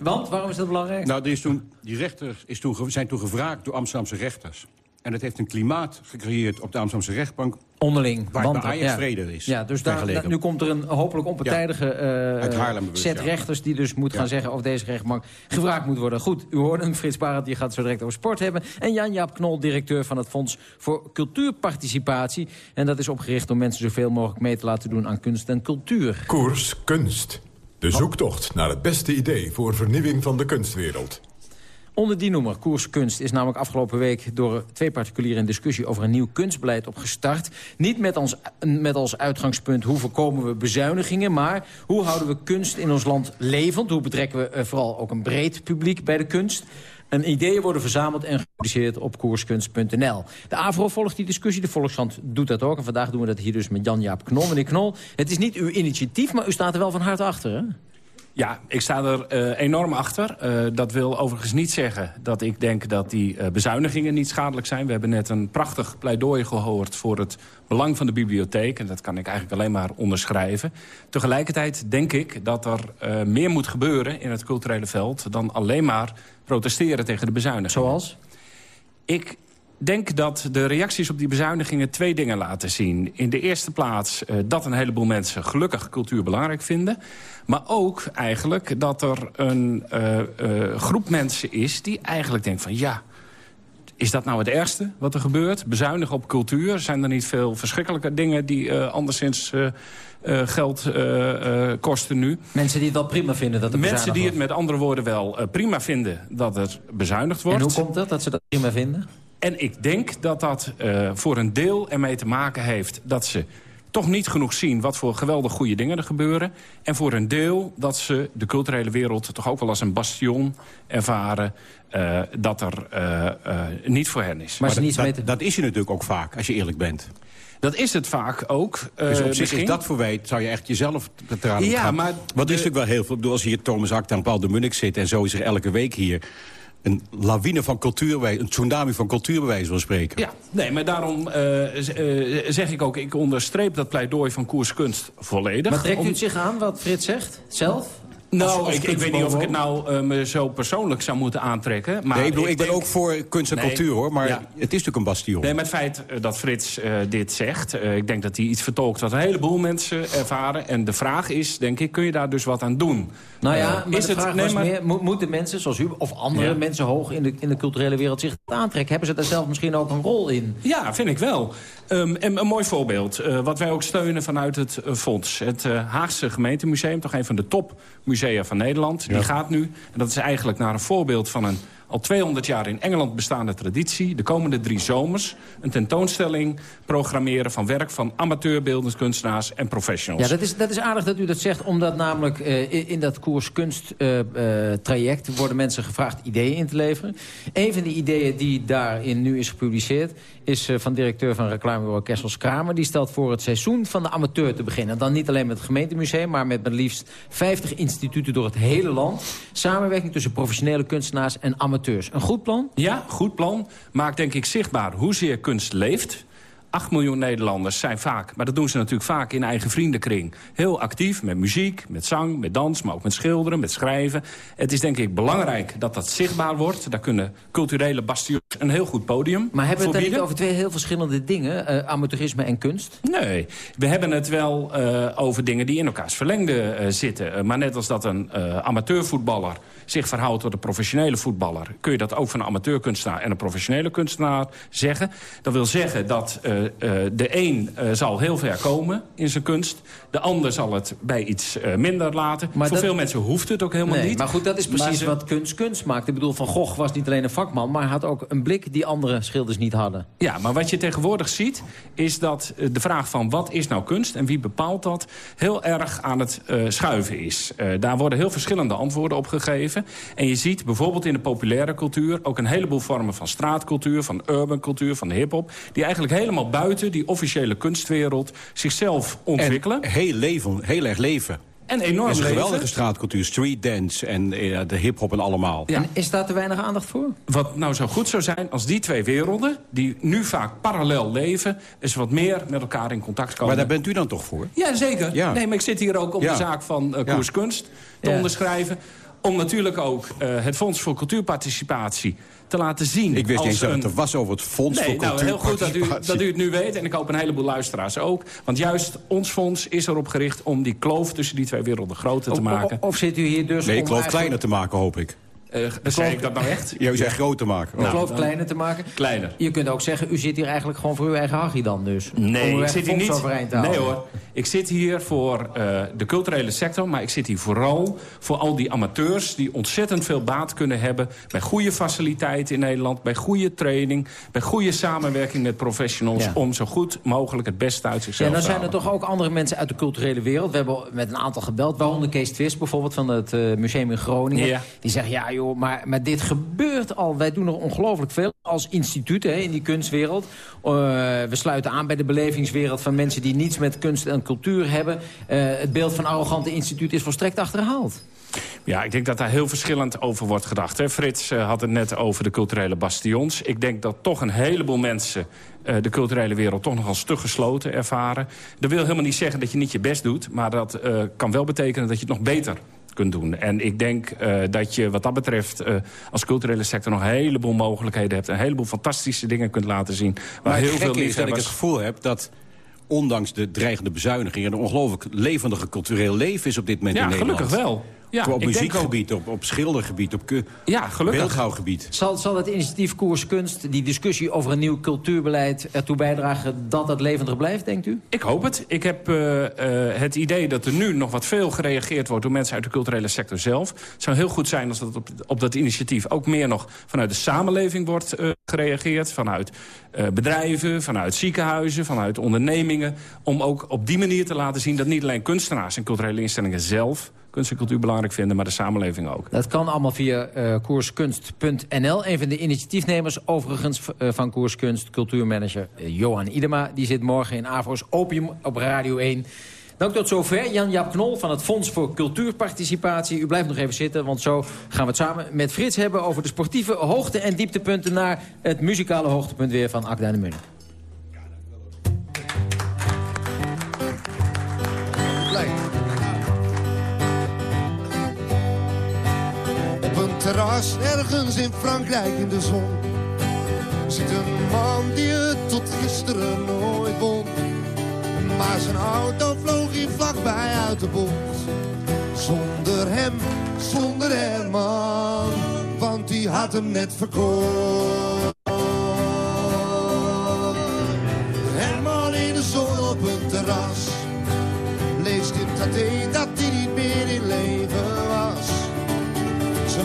Want, waarom is dat belangrijk? Nou, er is toen, die rechters is toen, zijn toen gevraagd door Amsterdamse rechters. En dat heeft een klimaat gecreëerd op de Amsterdamse rechtbank... Onderling. waar want, bij Ajax ja. vrede is. Ja, dus daar, nu komt er een hopelijk onpartijdige eh, Uit Haarlem bewust, set ja. rechters... die dus moet gaan zeggen of deze rechtbank gevraagd moet worden. Goed, u hoorde hem, Frits Barend, die gaat het zo direct over sport hebben. En Jan-Jaap Knol, directeur van het Fonds voor Cultuurparticipatie. En dat is opgericht om mensen zoveel mogelijk mee te laten doen aan kunst en cultuur. Koers Kunst. De zoektocht naar het beste idee voor vernieuwing van de kunstwereld. Onder die noemer, Koers Kunst, is namelijk afgelopen week... door twee particulieren een discussie over een nieuw kunstbeleid opgestart. Niet met als, met als uitgangspunt hoe voorkomen we bezuinigingen... maar hoe houden we kunst in ons land levend? Hoe betrekken we eh, vooral ook een breed publiek bij de kunst? En ideeën worden verzameld en gepubliceerd op koerskunst.nl. De AVRO volgt die discussie, de Volkskrant doet dat ook. En vandaag doen we dat hier dus met Jan-Jaap Knol. Meneer Knol, het is niet uw initiatief, maar u staat er wel van harte achter, hè? Ja, ik sta er uh, enorm achter. Uh, dat wil overigens niet zeggen dat ik denk dat die uh, bezuinigingen niet schadelijk zijn. We hebben net een prachtig pleidooi gehoord voor het belang van de bibliotheek. En dat kan ik eigenlijk alleen maar onderschrijven. Tegelijkertijd denk ik dat er meer moet gebeuren in het culturele veld... dan alleen maar protesteren tegen de bezuinigingen. Zoals? Ik denk dat de reacties op die bezuinigingen twee dingen laten zien. In de eerste plaats uh, dat een heleboel mensen gelukkig cultuur belangrijk vinden. Maar ook eigenlijk dat er een uh, uh, groep mensen is die eigenlijk denkt van... ja, is dat nou het ergste wat er gebeurt? Bezuinigen op cultuur? Zijn er niet veel verschrikkelijke dingen die anderszins... geld kosten nu. Mensen die het wel prima vinden dat er Mensen die het met andere woorden wel prima vinden dat er bezuinigd wordt. En hoe komt dat, dat ze dat prima vinden? En ik denk dat dat uh, voor een deel ermee te maken heeft... dat ze toch niet genoeg zien wat voor geweldig goede dingen er gebeuren. En voor een deel dat ze de culturele wereld toch ook wel als een bastion ervaren... Uh, dat er uh, niet voor hen is. Maar, maar dat, dat, dat, is je natuurlijk ook vaak, als je eerlijk bent. Dat is het vaak ook. dus op zich misschien... is dat voor wij, zou je echt jezelf eraan ja, gaan. Maar Wat is natuurlijk wel heel veel. Als hier Thomas Akta en Paul de Munnik zit... en zo is er elke week hier een lawine van cultuurbewijs, een tsunami van cultuurbewijs wil spreken. Ja, nee, maar daarom uh, uh, zeg ik ook, ik onderstreep dat pleidooi van koerskunst volledig. Maar trekt u het zich aan wat Frits zegt, zelf? Nou, ik, ik weet niet of ik het nou uh, me zo persoonlijk zou moeten aantrekken. Maar nee, ik, bedoel, ik, ben ook voor kunst en nee, cultuur, hoor. Maar ja. het is natuurlijk een bastion. Nee, maar het feit dat Frits uh, dit zegt... Uh, ik denk dat hij iets vertolkt wat een heleboel mensen ervaren. En de vraag is, denk ik, kun je daar dus wat aan doen? Nou ja, maar is de vraag het, nee, maar... meer, moeten mensen zoals u of andere ja. mensen hoog in de, in de culturele wereld zich aantrekken? Hebben ze daar zelf misschien ook een rol in? Ja, vind ik wel. Um, en een mooi voorbeeld, uh, wat wij ook steunen vanuit het uh, fonds. Het uh, Haagse gemeentemuseum, toch een van de van Nederland. Die gaat nu, en dat is eigenlijk naar een voorbeeld van een al 200 jaar in Engeland bestaande traditie... de komende drie zomers een tentoonstelling programmeren... van werk van amateurbeeldend kunstenaars en professionals. Ja, dat is, dat is aardig dat u dat zegt, omdat namelijk uh, in, dat koers kunsttraject... Uh, uh, worden mensen gevraagd ideeën in te leveren. Een van die ideeën die daarin nu is gepubliceerd... is van directeur van reclamebureau Kessels Kramer. Die stelt voor het seizoen van de amateur te beginnen. En dan niet alleen met het gemeentemuseum... maar met maar liefst 50 instituten door het hele land. Samenwerking tussen professionele kunstenaars en amateurs amateurs. Een goed plan? Ja, goed plan. Maakt denk ik zichtbaar hoezeer kunst leeft. 8 miljoen Nederlanders zijn vaak, maar dat doen ze natuurlijk vaak in eigen vriendenkring... heel actief met muziek, met zang, met dans, maar ook met schilderen, met schrijven. Het is denk ik belangrijk dat dat zichtbaar wordt. Daar kunnen culturele bastions een heel goed podium Maar hebben we het dan niet over twee heel verschillende dingen? Uh, amateurisme en kunst? Nee, we hebben het wel uh, over dingen die in elkaars verlengde uh, zitten. maar net als dat een amateurvoetballer zich verhoudt tot een professionele voetballer... kun je dat ook van een amateurkunstenaar en een professionele kunstenaar zeggen. Dat wil zeggen dat uh, uh, de een uh, zal heel ver komen in zijn kunst. De ander zal het bij iets minder laten. Maar Voor dat... veel mensen hoeft het ook helemaal nee, niet. Maar goed, dat is precies wat kunst kunst maakt. Ik bedoel, Van Gogh was niet alleen een vakman... maar had ook een blik die andere schilders niet hadden. Ja, maar wat je tegenwoordig ziet... is dat de vraag van wat is nou kunst en wie bepaalt dat... heel erg aan het schuiven is. daar worden heel verschillende antwoorden op gegeven. En je ziet bijvoorbeeld in de populaire cultuur... ook een heleboel vormen van straatcultuur, van urban cultuur, van hip-hop... die eigenlijk helemaal buiten die officiële kunstwereld zichzelf ontwikkelen. En heel, leven, heel erg leven. En enorm is een geweldige straatcultuur, street dance en uh, de hip-hop en allemaal. Ja. En is daar te weinig aandacht voor? Wat nou zo goed zou zijn als die twee werelden, die nu vaak parallel leven, eens wat meer met elkaar in contact komen. Maar daar bent u dan toch voor? Ja, zeker. Ja. Nee, maar ik zit hier ook om ja. de zaak van uh, Koers Kunst te onderschrijven. Om natuurlijk ook uh, het Fonds voor Cultuurparticipatie te laten zien. Ik wist niet eens dat het was over het Fonds nee, voor nou, Heel goed dat u, dat u het nu weet en ik hoop een heleboel luisteraars ook. Want juist ons fonds is erop gericht om die kloof tussen die twee werelden groter te maken. Of, of zit u hier dus Nee, kloof eigenlijk... kleiner te maken, hoop ik. Uh, zei ik dat nou echt? U zei groter maken. Nou, geloof kleiner te maken. Kleiner. Je kunt ook zeggen, u zit hier eigenlijk gewoon voor uw eigen hachie dan dus. Nee, ik zit hier niet. Nee hoor. Ik zit hier voor uh, de culturele sector, maar ik zit hier vooral voor al die amateurs die ontzettend veel baat kunnen hebben bij goede faciliteiten in Nederland, bij goede training, bij goede samenwerking met professionals ja. om zo goed mogelijk het beste uit zichzelf te halen. Ja, dan zijn er toch ook andere mensen uit de culturele wereld. We hebben met een aantal gebeld, waaronder Kees Twist bijvoorbeeld van het uh, museum in Groningen. Ja. Die zeggen, ja joh, Maar, dit gebeurt al. Wij doen nog ongelooflijk veel als instituut hè, in die kunstwereld. Uh, we sluiten aan bij de belevingswereld van mensen die niets met kunst en cultuur hebben. Uh, het beeld van arrogante instituut is volstrekt achterhaald. Ja, ik denk dat daar heel verschillend over wordt gedacht. Hè. Frits uh, had het net over de culturele bastions. Ik denk dat toch een heleboel mensen de culturele wereld toch nog als te gesloten ervaren. Dat wil helemaal niet zeggen dat je niet je best doet... maar dat kan wel betekenen dat je het nog beter kunt doen. En ik denk uh, dat je wat dat betreft uh, als culturele sector nog een heleboel mogelijkheden hebt. Een heleboel fantastische dingen kunt laten zien. Waar maar heel veel is dat ik het gevoel heb dat ondanks de dreigende bezuinigingen... een ongelooflijk levendige cultureel leven is op dit moment ja, in Nederland. gelukkig wel. Ja, op muziekgebied, op, op schildergebied, op ja, beeldhouwgebied. Zal, zal het initiatief Koers Kunst, die discussie over een nieuw cultuurbeleid... ertoe bijdragen dat dat levendig blijft, denkt u? Ik hoop het. Ik heb uh, uh, het idee dat er nu nog wat veel gereageerd wordt... door mensen uit de culturele sector zelf. Het zou heel goed zijn als dat op, op dat initiatief ook meer nog... vanuit de samenleving wordt uh, gereageerd. Vanuit bedrijven, vanuit ziekenhuizen, vanuit ondernemingen. Om ook op die manier te laten zien dat niet alleen kunstenaars en culturele instellingen zelf kunst en cultuur belangrijk vinden, maar de samenleving ook. Dat kan allemaal via uh, koerskunst.nl. Een van de initiatiefnemers overigens uh, van Koerskunst, cultuurmanager uh, Johan Idema... die zit morgen in Avro's Opium op Radio 1... Dank tot zover. Jan-Jaap Knol van het Fonds voor Cultuurparticipatie. U blijft nog even zitten, want zo gaan we het samen met Frits hebben... over de sportieve hoogte- en dieptepunten... naar het muzikale hoogtepunt weer van Akda de Munich. Terras ergens in Frankrijk in de zon. Zit een man die het tot gisteren nooit won. Maar zijn auto vloog hier vlakbij uit de bocht. Zonder hem, zonder Herman Want die had hem net verkocht. Herman in de zon op een terras. Leest in Tate dat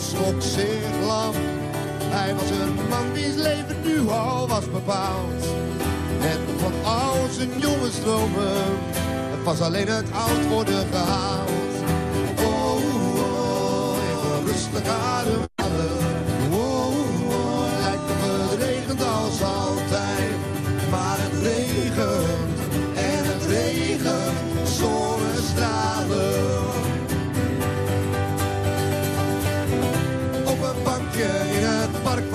schrok zich lam. Hij was een man wiens leven nu al was bepaald. En van al zijn jonge stromen, het was alleen het oud worden gehaald. Oh, oh, even rustig ademhalen.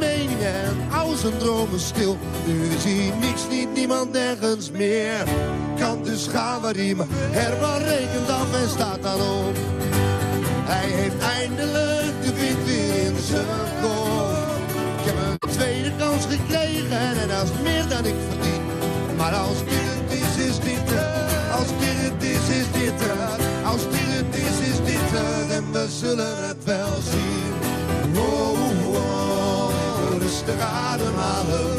vroeger al zijn mening en al zijn dromen stil. Nu hij niks, niet niemand, nergens meer. Kan dus gaan waar hij maar Herman rekent af en staat dan op. Hij heeft eindelijk de wind weer in zijn kop. Ik heb een tweede kans gekregen en dat is meer dan ik verdien. Maar als dit het is, is dit het. Als dit het is, is dit het. Als dit het is, is dit het. En we zullen het wel zien. Oh, oh, rustig ademhalen.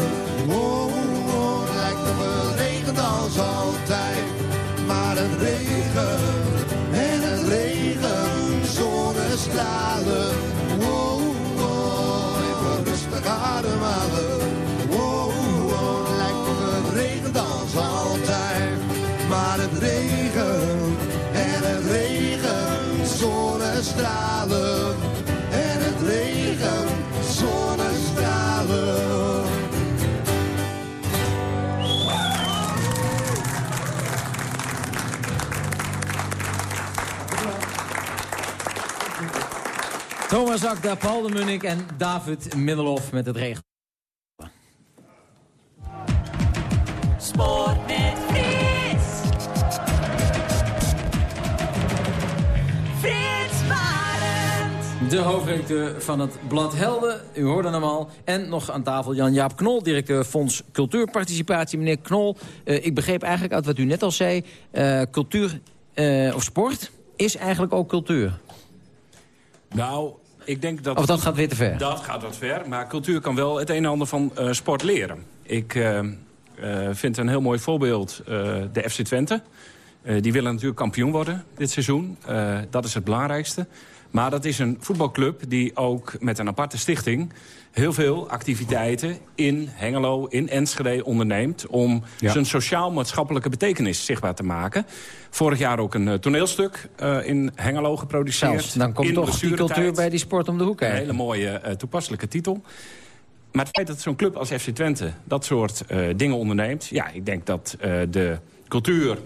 Oh, oh, lijkt op het regent als altijd. Maar het regent en het regent zonnestralen. Oh, oh, even rustig ademhalen. Thomas Akda, Paul de Munnik en David Middelhoff met het regen. Sport met Frits. Frits Barend. De hoofdredacteur van het Blad Helden, u hoorde hem al. En nog aan tafel Jan-Jaap Knol, directeur Fonds Cultuurparticipatie. Meneer Knol, eh, ik begreep eigenlijk uit wat u net al zei... eh, cultuur eh, of sport is eigenlijk ook cultuur. Nou, ik denk dat... Of dat gaat weer te ver? Dat gaat wat ver, maar cultuur kan wel het een en ander van eh, sport leren. Ik eh, eh, vind een heel mooi voorbeeld de FC Twente. Die willen natuurlijk kampioen worden dit seizoen. Dat is het belangrijkste. Maar dat is een voetbalclub die ook met een aparte stichting... heel veel activiteiten in Hengelo, in Enschede onderneemt... om Ja. zijn sociaal-maatschappelijke betekenis zichtbaar te maken. Vorig jaar ook een eh, toneelstuk eh, in Hengelo geproduceerd. Zelfs, dan komt toch die cultuur bij die sport om de hoek Een kijken. hele mooie eh, toepasselijke titel. Maar het feit dat zo'n club als FC Twente dat soort dingen onderneemt... ja, ik denk dat de cultuur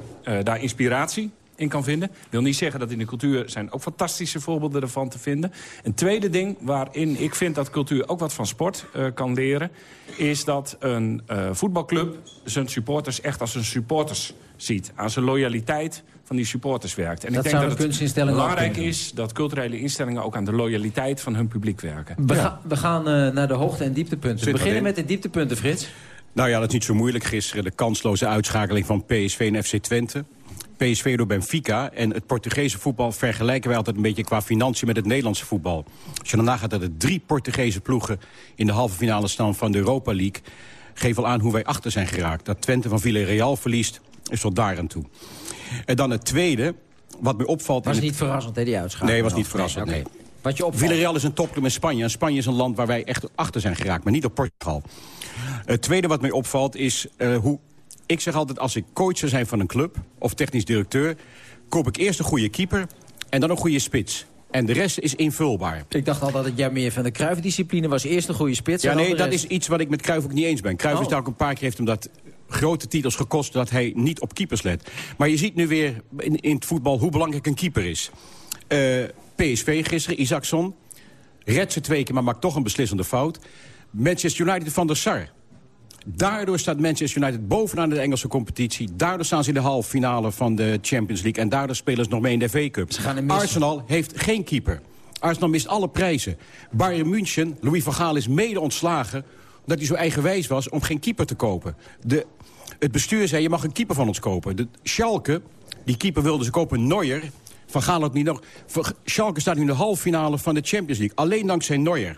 daar inspiratie in kan vinden. wil niet zeggen dat in de cultuur zijn ook fantastische voorbeelden ervan te vinden. Een tweede ding waarin ik vind dat cultuur ook wat van sport eh, kan leren... is dat een eh, voetbalclub zijn supporters echt als een supporters ziet. Aan zijn loyaliteit van die supporters werkt. En Dat ik denk dat het belangrijk is dat culturele instellingen ook aan de loyaliteit van hun publiek werken. We, ga- we gaan eh, naar de hoogte- en dieptepunten. Zit We beginnen in. met de dieptepunten, Frits. Nou ja, dat is niet zo moeilijk gisteren. De kansloze uitschakeling van PSV en FC Twente. PSV door Benfica. En het Portugese voetbal vergelijken wij altijd een beetje qua financiën met het Nederlandse voetbal. Als je dan nagaat dat er drie Portugese ploegen in de halve finale staan van de Europa League... geeft al aan hoe wij achter zijn geraakt. Dat Twente van Villarreal verliest, is tot daar aan toe. En dan het tweede, wat mij opvalt... Was het- niet verrassend, hè, die uitschakeling? Nee, was niet verrassend, nee. Wat je opvalt. Villarreal is een topclub in Spanje. En Spanje is een land waar wij echt achter zijn geraakt, maar niet op Portugal. Het tweede wat mij opvalt is eh, hoe... Ik zeg altijd, als ik coach zou zijn van een club of technisch directeur... koop ik eerst een goede keeper en dan een goede spits. En de rest is invulbaar. Ik dacht altijd dat jij meer van de Cruijff-discipline was. Eerst een goede spits. Ja, nee, dat rest. is iets wat ik met Cruijff ook niet eens ben. Cruijff Oh. is daar ook een paar keer heeft hem dat grote titels gekost... dat hij niet op keepers let. Maar je ziet nu weer in, in het voetbal hoe belangrijk een keeper is. Eh, PSV gisteren, Isaacson. Redt ze twee keer, maar maakt toch een beslissende fout. Manchester United van der Sar. Daardoor staat Manchester United bovenaan de Engelse competitie. Daardoor staan ze in de halve finale van de Champions League. En daardoor spelen ze nog mee in de FA Cup. gaan missen. Arsenal heeft geen keeper. Arsenal mist alle prijzen. Bayern München, Louis van Gaal is mede ontslagen... omdat hij zo eigenwijs was om geen keeper te kopen. De, het bestuur zei, je mag een keeper van ons kopen. De Schalke, die keeper wilde ze kopen, Neuer... Van Gaal had niet nog... Schalke staat nu in de halve finale van de Champions League. Alleen dankzij Neuer.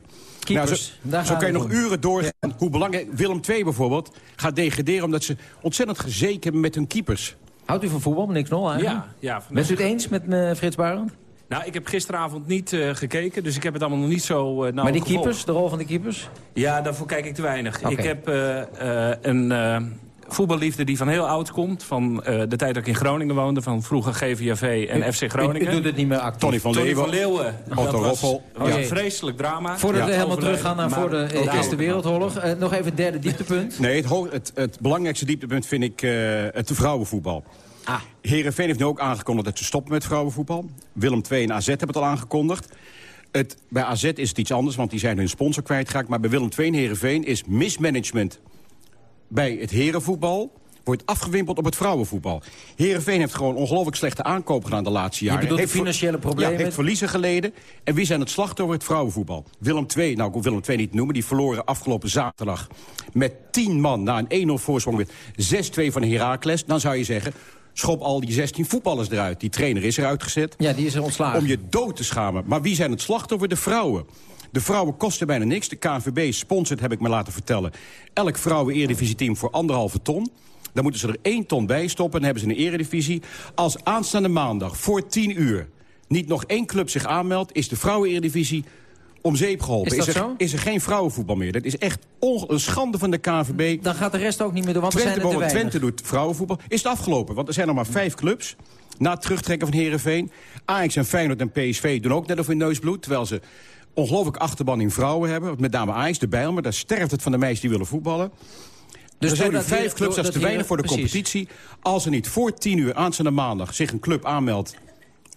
Keepers, Nou, zo kan je nog uren doorgaan. Hoe belangrijk Willem II bijvoorbeeld gaat degraderen... omdat ze ontzettend gezeken hebben met hun keepers. Houdt u van voetbal, meneer Knol? eigenlijk? Ja, ja. Bent u het eens met eh, Frits Barend? Nou, ik heb gisteravond niet eh, gekeken, dus ik heb het allemaal nog niet zo uh, maar die keepers, de rol van de keepers? Ja, daarvoor kijk ik te weinig. Ik heb eh, eh, een eh, voetballiefde die van heel oud komt. Van eh, de tijd dat ik in Groningen woonde. Van vroeger GVAV en FC Groningen. u doet het niet meer actief. Tony van Tony Leeuwen. van Leeuwen. Otto dat was, Roffel. was Ja. een vreselijk drama. Voordat we helemaal teruggaan naar voor de eh, Eerste Wereldoorlog. eh, nog even het derde dieptepunt. Nee, het, het, het belangrijkste dieptepunt vind ik eh, het vrouwenvoetbal. Ah. Herenveen heeft nu ook aangekondigd dat ze stoppen met vrouwenvoetbal. Willem II en AZ hebben het al aangekondigd. Het, bij AZ is het iets anders, want die zijn hun sponsor kwijtgeraakt. Maar bij Willem II en Herenveen is mismanagement bij het herenvoetbal wordt afgewimpeld op het vrouwenvoetbal. Herenveen heeft gewoon ongelooflijk slechte aankoop gedaan de laatste jaren. bedoelt Heeft ver- financiële problemen? Ja, heeft verliezen geleden. En wie zijn het slachtoffer? Het vrouwenvoetbal. Willem II, nou ik wil Willem II niet noemen... die verloren afgelopen zaterdag met 10 man na een 1-0 voorsprong... met 6-2 van Heracles. Dan zou je zeggen, schop al die 16 voetballers eruit. Die trainer is eruit gezet. Ja, die is er ontslagen. Om je dood te schamen. Maar wie zijn het slachtoffer? De vrouwen. De vrouwen kosten bijna niks. De KNVB sponsort, heb ik me laten vertellen... elk vrouwen-eredivisie-team voor anderhalve ton... Dan moeten ze er één ton bij stoppen en hebben ze een eredivisie. Als aanstaande maandag voor 10 uur niet nog één club zich aanmeldt... is de vrouwen-eredivisie om zeep geholpen. Is dat er, zo? is er geen vrouwenvoetbal meer. Dat is echt een schande van de KNVB. Dan gaat de rest ook niet meer door, want er Twente, zijn er te. Twente doet vrouwenvoetbal. Is het afgelopen, want er zijn nog maar vijf clubs. Na het terugtrekken van Herenveen. Ajax en Feyenoord en PSV doen ook net of in neusbloed. Terwijl ze ongelooflijk achterban in vrouwen hebben. Met name Ajax, de Bijl, maar daar sterft het van de meisjes die willen voetballen. Dus er zijn nu vijf clubs, dat is te weinig voor de precies. competitie. Als er niet voor tien uur aanstaande maandag zich een club aanmeldt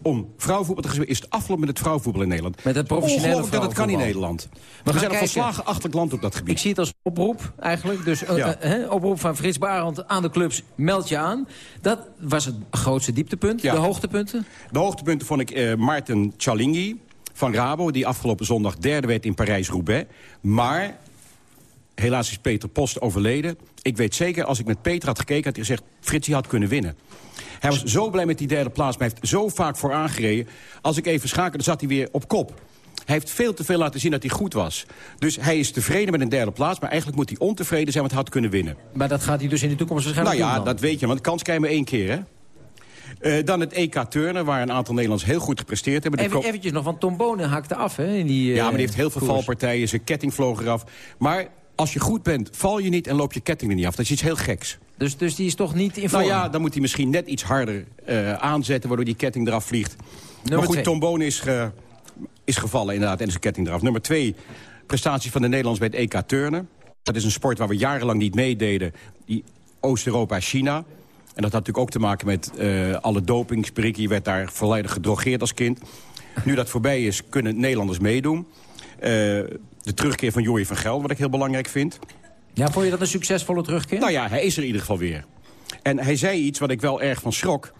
om vrouwenvoetbal te gaan is het afgelopen met het vrouwenvoetbal in Nederland. Met het professionele Ongelooflijk dat het kan in. Nederland. We, gaan zijn een kijken. verslagen achterlijk land op dat gebied. Ik zie het als oproep eigenlijk. Dus eh, Ja. eh, oproep van Frits Barend aan de clubs. Meld je aan. Dat was het grootste dieptepunt. De hoogtepunten? De hoogtepunten vond ik eh Maarten Cialinghi van Rabo... die afgelopen zondag derde werd in Parijs-Roubaix. Maar helaas is Peter Post overleden. Ik weet zeker, als ik met Peter had gekeken... had hij gezegd, Fritsie had kunnen winnen. Hij was zo blij met die derde plaats, maar hij heeft zo vaak voor aangereden. Als ik even schakelde, zat hij weer op kop. Hij heeft veel te veel laten zien dat hij goed was. Dus hij is tevreden met een derde plaats... maar eigenlijk moet hij ontevreden zijn, want hij had kunnen winnen. Maar dat gaat hij dus in de toekomst Nou waarschijnlijk ja, doen dan. dat weet je, want kans krijg je maar één keer, hè? Eh, dan het EK Turnen, waar een aantal Nederlanders heel goed gepresteerd hebben. Even, eventjes nog, want Tom Bonen hakte af hè, in die ja, maar eh, die heeft heel veel koers. valpartijen, zijn ketting vloog eraf. Maar als je goed bent, val je niet en loop je ketting er niet af. Dat is iets heel geks. Dus, dus die is toch niet in vorm? Nou ja, dan moet hij misschien net iets harder eh, aanzetten... waardoor die ketting eraf vliegt. maar goed, twee. Tom Bonen is, ge- is gevallen inderdaad en is de ketting eraf. Nummer twee, prestatie van de Nederlanders bij het EK Turnen. Dat is een sport waar we jarenlang niet meededen. Die Oost-Europa, China. En dat had natuurlijk ook te maken met eh, alle dopingsprikken. Je werd daar volledig gedrogeerd als kind. Nu dat voorbij is, kunnen Nederlanders meedoen. Eh, de terugkeer van Jorie van Gel, wat ik heel belangrijk vind. Ja, vond je dat een succesvolle terugkeer? Nou ja, hij is er in ieder geval weer. En hij zei iets wat ik wel erg van schrok.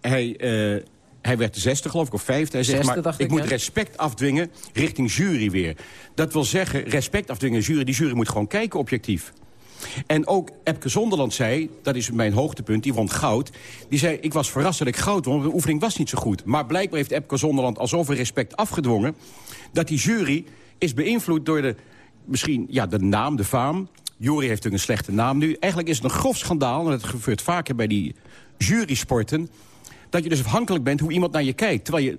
Hij, eh, hij werd de zesde, geloof ik, of vijfde. Hij zegt, Zesde, maar dacht ik ik, moet respect afdwingen richting jury weer. Dat wil zeggen, respect afdwingen jury. Die jury moet gewoon kijken objectief. En ook Epke Zonderland zei, dat is mijn hoogtepunt, die won goud. Die zei, ik was verrast dat ik goud want de oefening was niet zo goed. Maar blijkbaar heeft Epke Zonderland al zoveel respect afgedwongen... dat die jury is beïnvloed door de, misschien, ja, de naam, de faam. Jury heeft natuurlijk een slechte naam nu. Eigenlijk is het een grof schandaal, en dat gebeurt vaker bij die jurysporten... dat je dus afhankelijk bent hoe iemand naar je kijkt. Terwijl je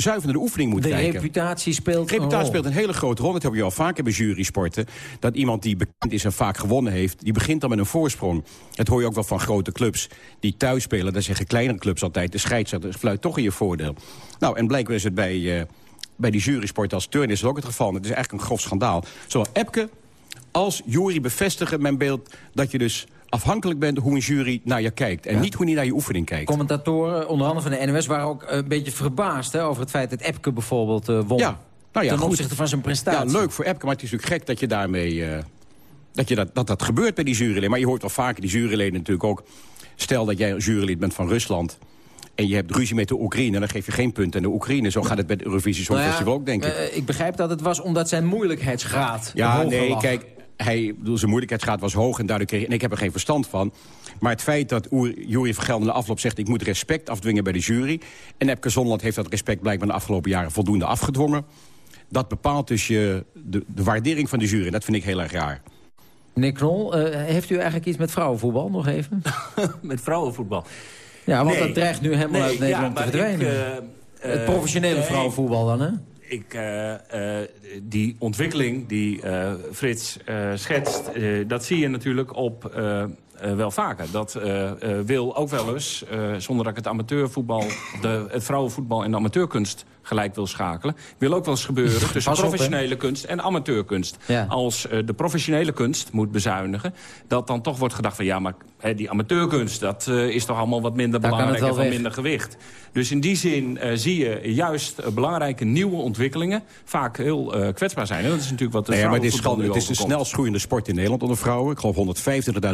zuiver naar de oefening moet de kijken. reputatie speelt Reputatie een speelt een hele grote rol. Dat heb je al vaker bij jurysporten. Dat iemand die bekend is en vaak gewonnen heeft... die begint dan met een voorsprong. Dat hoor je ook wel van grote clubs die thuis spelen. Daar zeggen kleinere clubs altijd... de scheidsrechter fluit toch in je voordeel. Nou, en blijkbaar is het bij, eh, bij die jurysporten als turn is het ook het geval. Het is eigenlijk een grof schandaal. Zowel Epke als jury bevestigen mijn beeld... dat je dus afhankelijk bent hoe een jury naar je kijkt. En niet hoe die naar je oefening kijkt. Commentatoren, onder andere van de NOS, waren ook een beetje verbaasd... Hè, over het feit dat Epke bijvoorbeeld eh, won. Ja, nou ja, ten goed. opzichte van zijn prestatie. Ja, leuk voor Epke, maar het is natuurlijk gek dat je daarmee... eh, dat, je dat, dat dat gebeurt bij die juryleden. Maar je hoort wel vaker die juryleden natuurlijk ook... stel dat jij een jurylid bent van Rusland... en je hebt ruzie met de Oekraïne... dan geef je geen punt aan de Oekraïne. Zo gaat het bij het Eurovisie Nou ja, Songfestival ook, denk ik. eh, ik begrijp dat het was omdat zijn moeilijkheidsgraad Ja, nee, lag. kijk, hij, bedoel, zijn moeilijkheidsgraad was hoog en daardoor kreeg en ik heb er geen verstand van. Maar het feit dat Oer- Jury van Gelder in de afloop zegt... ik moet respect afdwingen bij de jury... en Epke Zonderland heeft dat respect blijkbaar de afgelopen jaren voldoende afgedwongen... dat bepaalt dus je, de, de waardering van de jury. En dat vind ik heel erg raar. Meneer Knol, eh, heeft u eigenlijk iets met vrouwenvoetbal nog even? Met vrouwenvoetbal? Ja, want Nee. dat dreigt nu helemaal Nee, uit Nederland ja, te maar verdwijnen. ik, eh, het eh, professionele nee, vrouwenvoetbal dan, hè? Ik, eh, eh, die ontwikkeling die eh, Frits schetst, dat zie je natuurlijk op... wel vaker. Dat wil ook wel eens, zonder dat ik het amateurvoetbal... De, het vrouwenvoetbal en de amateurkunst gelijk wil schakelen... wil ook wel eens gebeuren tussen Pas op, hè. professionele kunst en amateurkunst. Ja. Als eh, de professionele kunst moet bezuinigen... dat dan toch wordt gedacht van ja, maar hè, die amateurkunst... dat eh, is toch allemaal wat minder Daar belangrijk en van weg. minder gewicht. Dus in die zin eh, zie je juist belangrijke nieuwe ontwikkelingen... vaak heel eh, kwetsbaar zijn. En dat is natuurlijk wat de Nee, maar het is, het is de snelst groeiende sport in Nederland onder vrouwen. Ik geloof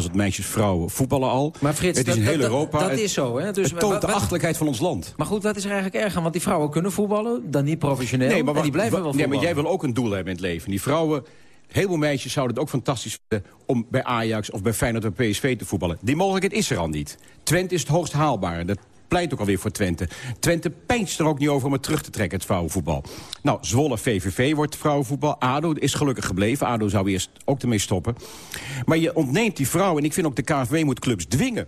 125.000 meisjes vrouwen voetballen al. Maar Frits, het is dat- in heel dat- Europa. dat Het- is zo, hè? Dus het toont wat- de achterlijkheid van ons land. Maar goed, wat is er eigenlijk erg aan? Want die vrouwen kunnen voetballen, dan niet professioneel. Nee, maar, en die blijven wel nee, maar jij wil ook een doel hebben in het leven. Die vrouwen, heel veel meisjes zouden het ook fantastisch vinden... om bij Ajax of bij Feyenoord of PSV te voetballen. Die mogelijkheid is er al niet. Twente is het hoogst haalbaar. Dat pleit ook alweer voor Twente. Twente pijnst er ook niet over om het terug te trekken, het vrouwenvoetbal. Nou, Zwolle VVV wordt vrouwenvoetbal. ADO is gelukkig gebleven. ADO zou eerst ook ermee stoppen. Maar je ontneemt die vrouwen... en ik vind ook de KNVB moet clubs dwingen...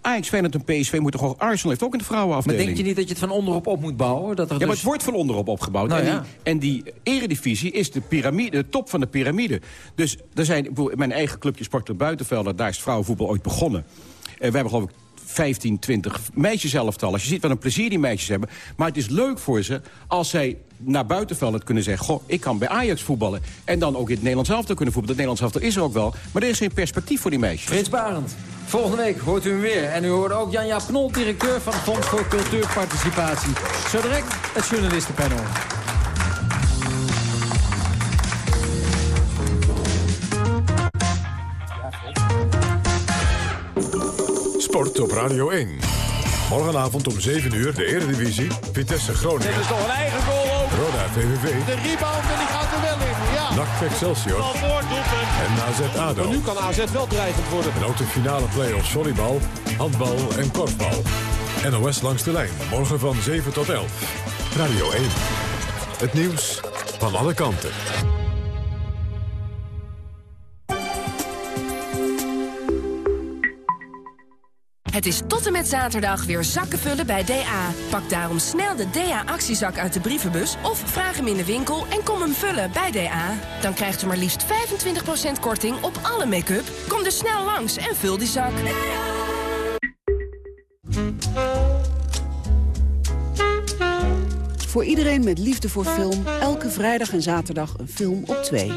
Ajax, Feyenoord en PSV moeten gewoon... Arsenal heeft ook een vrouwenafdeling. Maar denk je niet dat je het van onderop op moet bouwen? Dat er Ja, maar dus... het wordt van onderop opgebouwd. Nou en, ja. die, en die eredivisie is de, piramide, de top van de piramide. Dus er zijn, mijn eigen clubje Sportclub Buitenvelder... daar is het vrouwenvoetbal ooit begonnen. Eh, we hebben geloof ik 15, 20 meisjes elftal. Als je ziet wat een plezier die meisjes hebben. Maar het is leuk voor ze als zij naar buitenveld kunnen zeggen... goh, ik kan bij Ajax voetballen. En dan ook in het Nederlands elftal kunnen voetballen. Het Nederlands elftal is er ook wel. Maar er is geen perspectief voor die meisjes. Frits Barend, Volgende week hoort u hem weer. En u hoort ook Janja Knol, directeur van het Fonds voor Cultuurparticipatie. Zo direct het journalistenpanel. Sport op Radio 1. Morgenavond om 7 uur de Eredivisie. Vitesse Groningen. Dit is toch een eigen goal ook. Roda VVV. De rebound en die gaat er wel in. Ja. NAC Excelsior. En AZ ADO. Maar nu kan AZ wel dreigend worden. En ook de finale play-offs volleybal, handbal en korfbal. NOS langs de lijn. Morgen van 7 tot 11. Radio 1. Het nieuws van alle kanten. Het is tot en met zaterdag weer zakken vullen bij DA. Pak daarom snel de DA-actiezak uit de brievenbus... of vraag hem in de winkel en kom hem vullen bij DA. Dan krijgt u maar liefst 25% korting op alle make-up. Kom dus snel langs en vul die zak. Voor iedereen met liefde voor film, elke vrijdag en zaterdag een film op twee.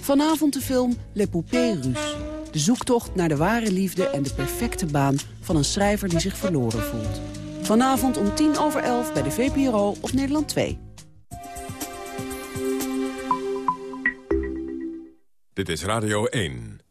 Vanavond de film Le Poupée Russe. De zoektocht naar de ware liefde en de perfecte baan van een schrijver die zich verloren voelt. Vanavond om tien over elf bij de VPRO op Nederland 2. Dit is Radio 1.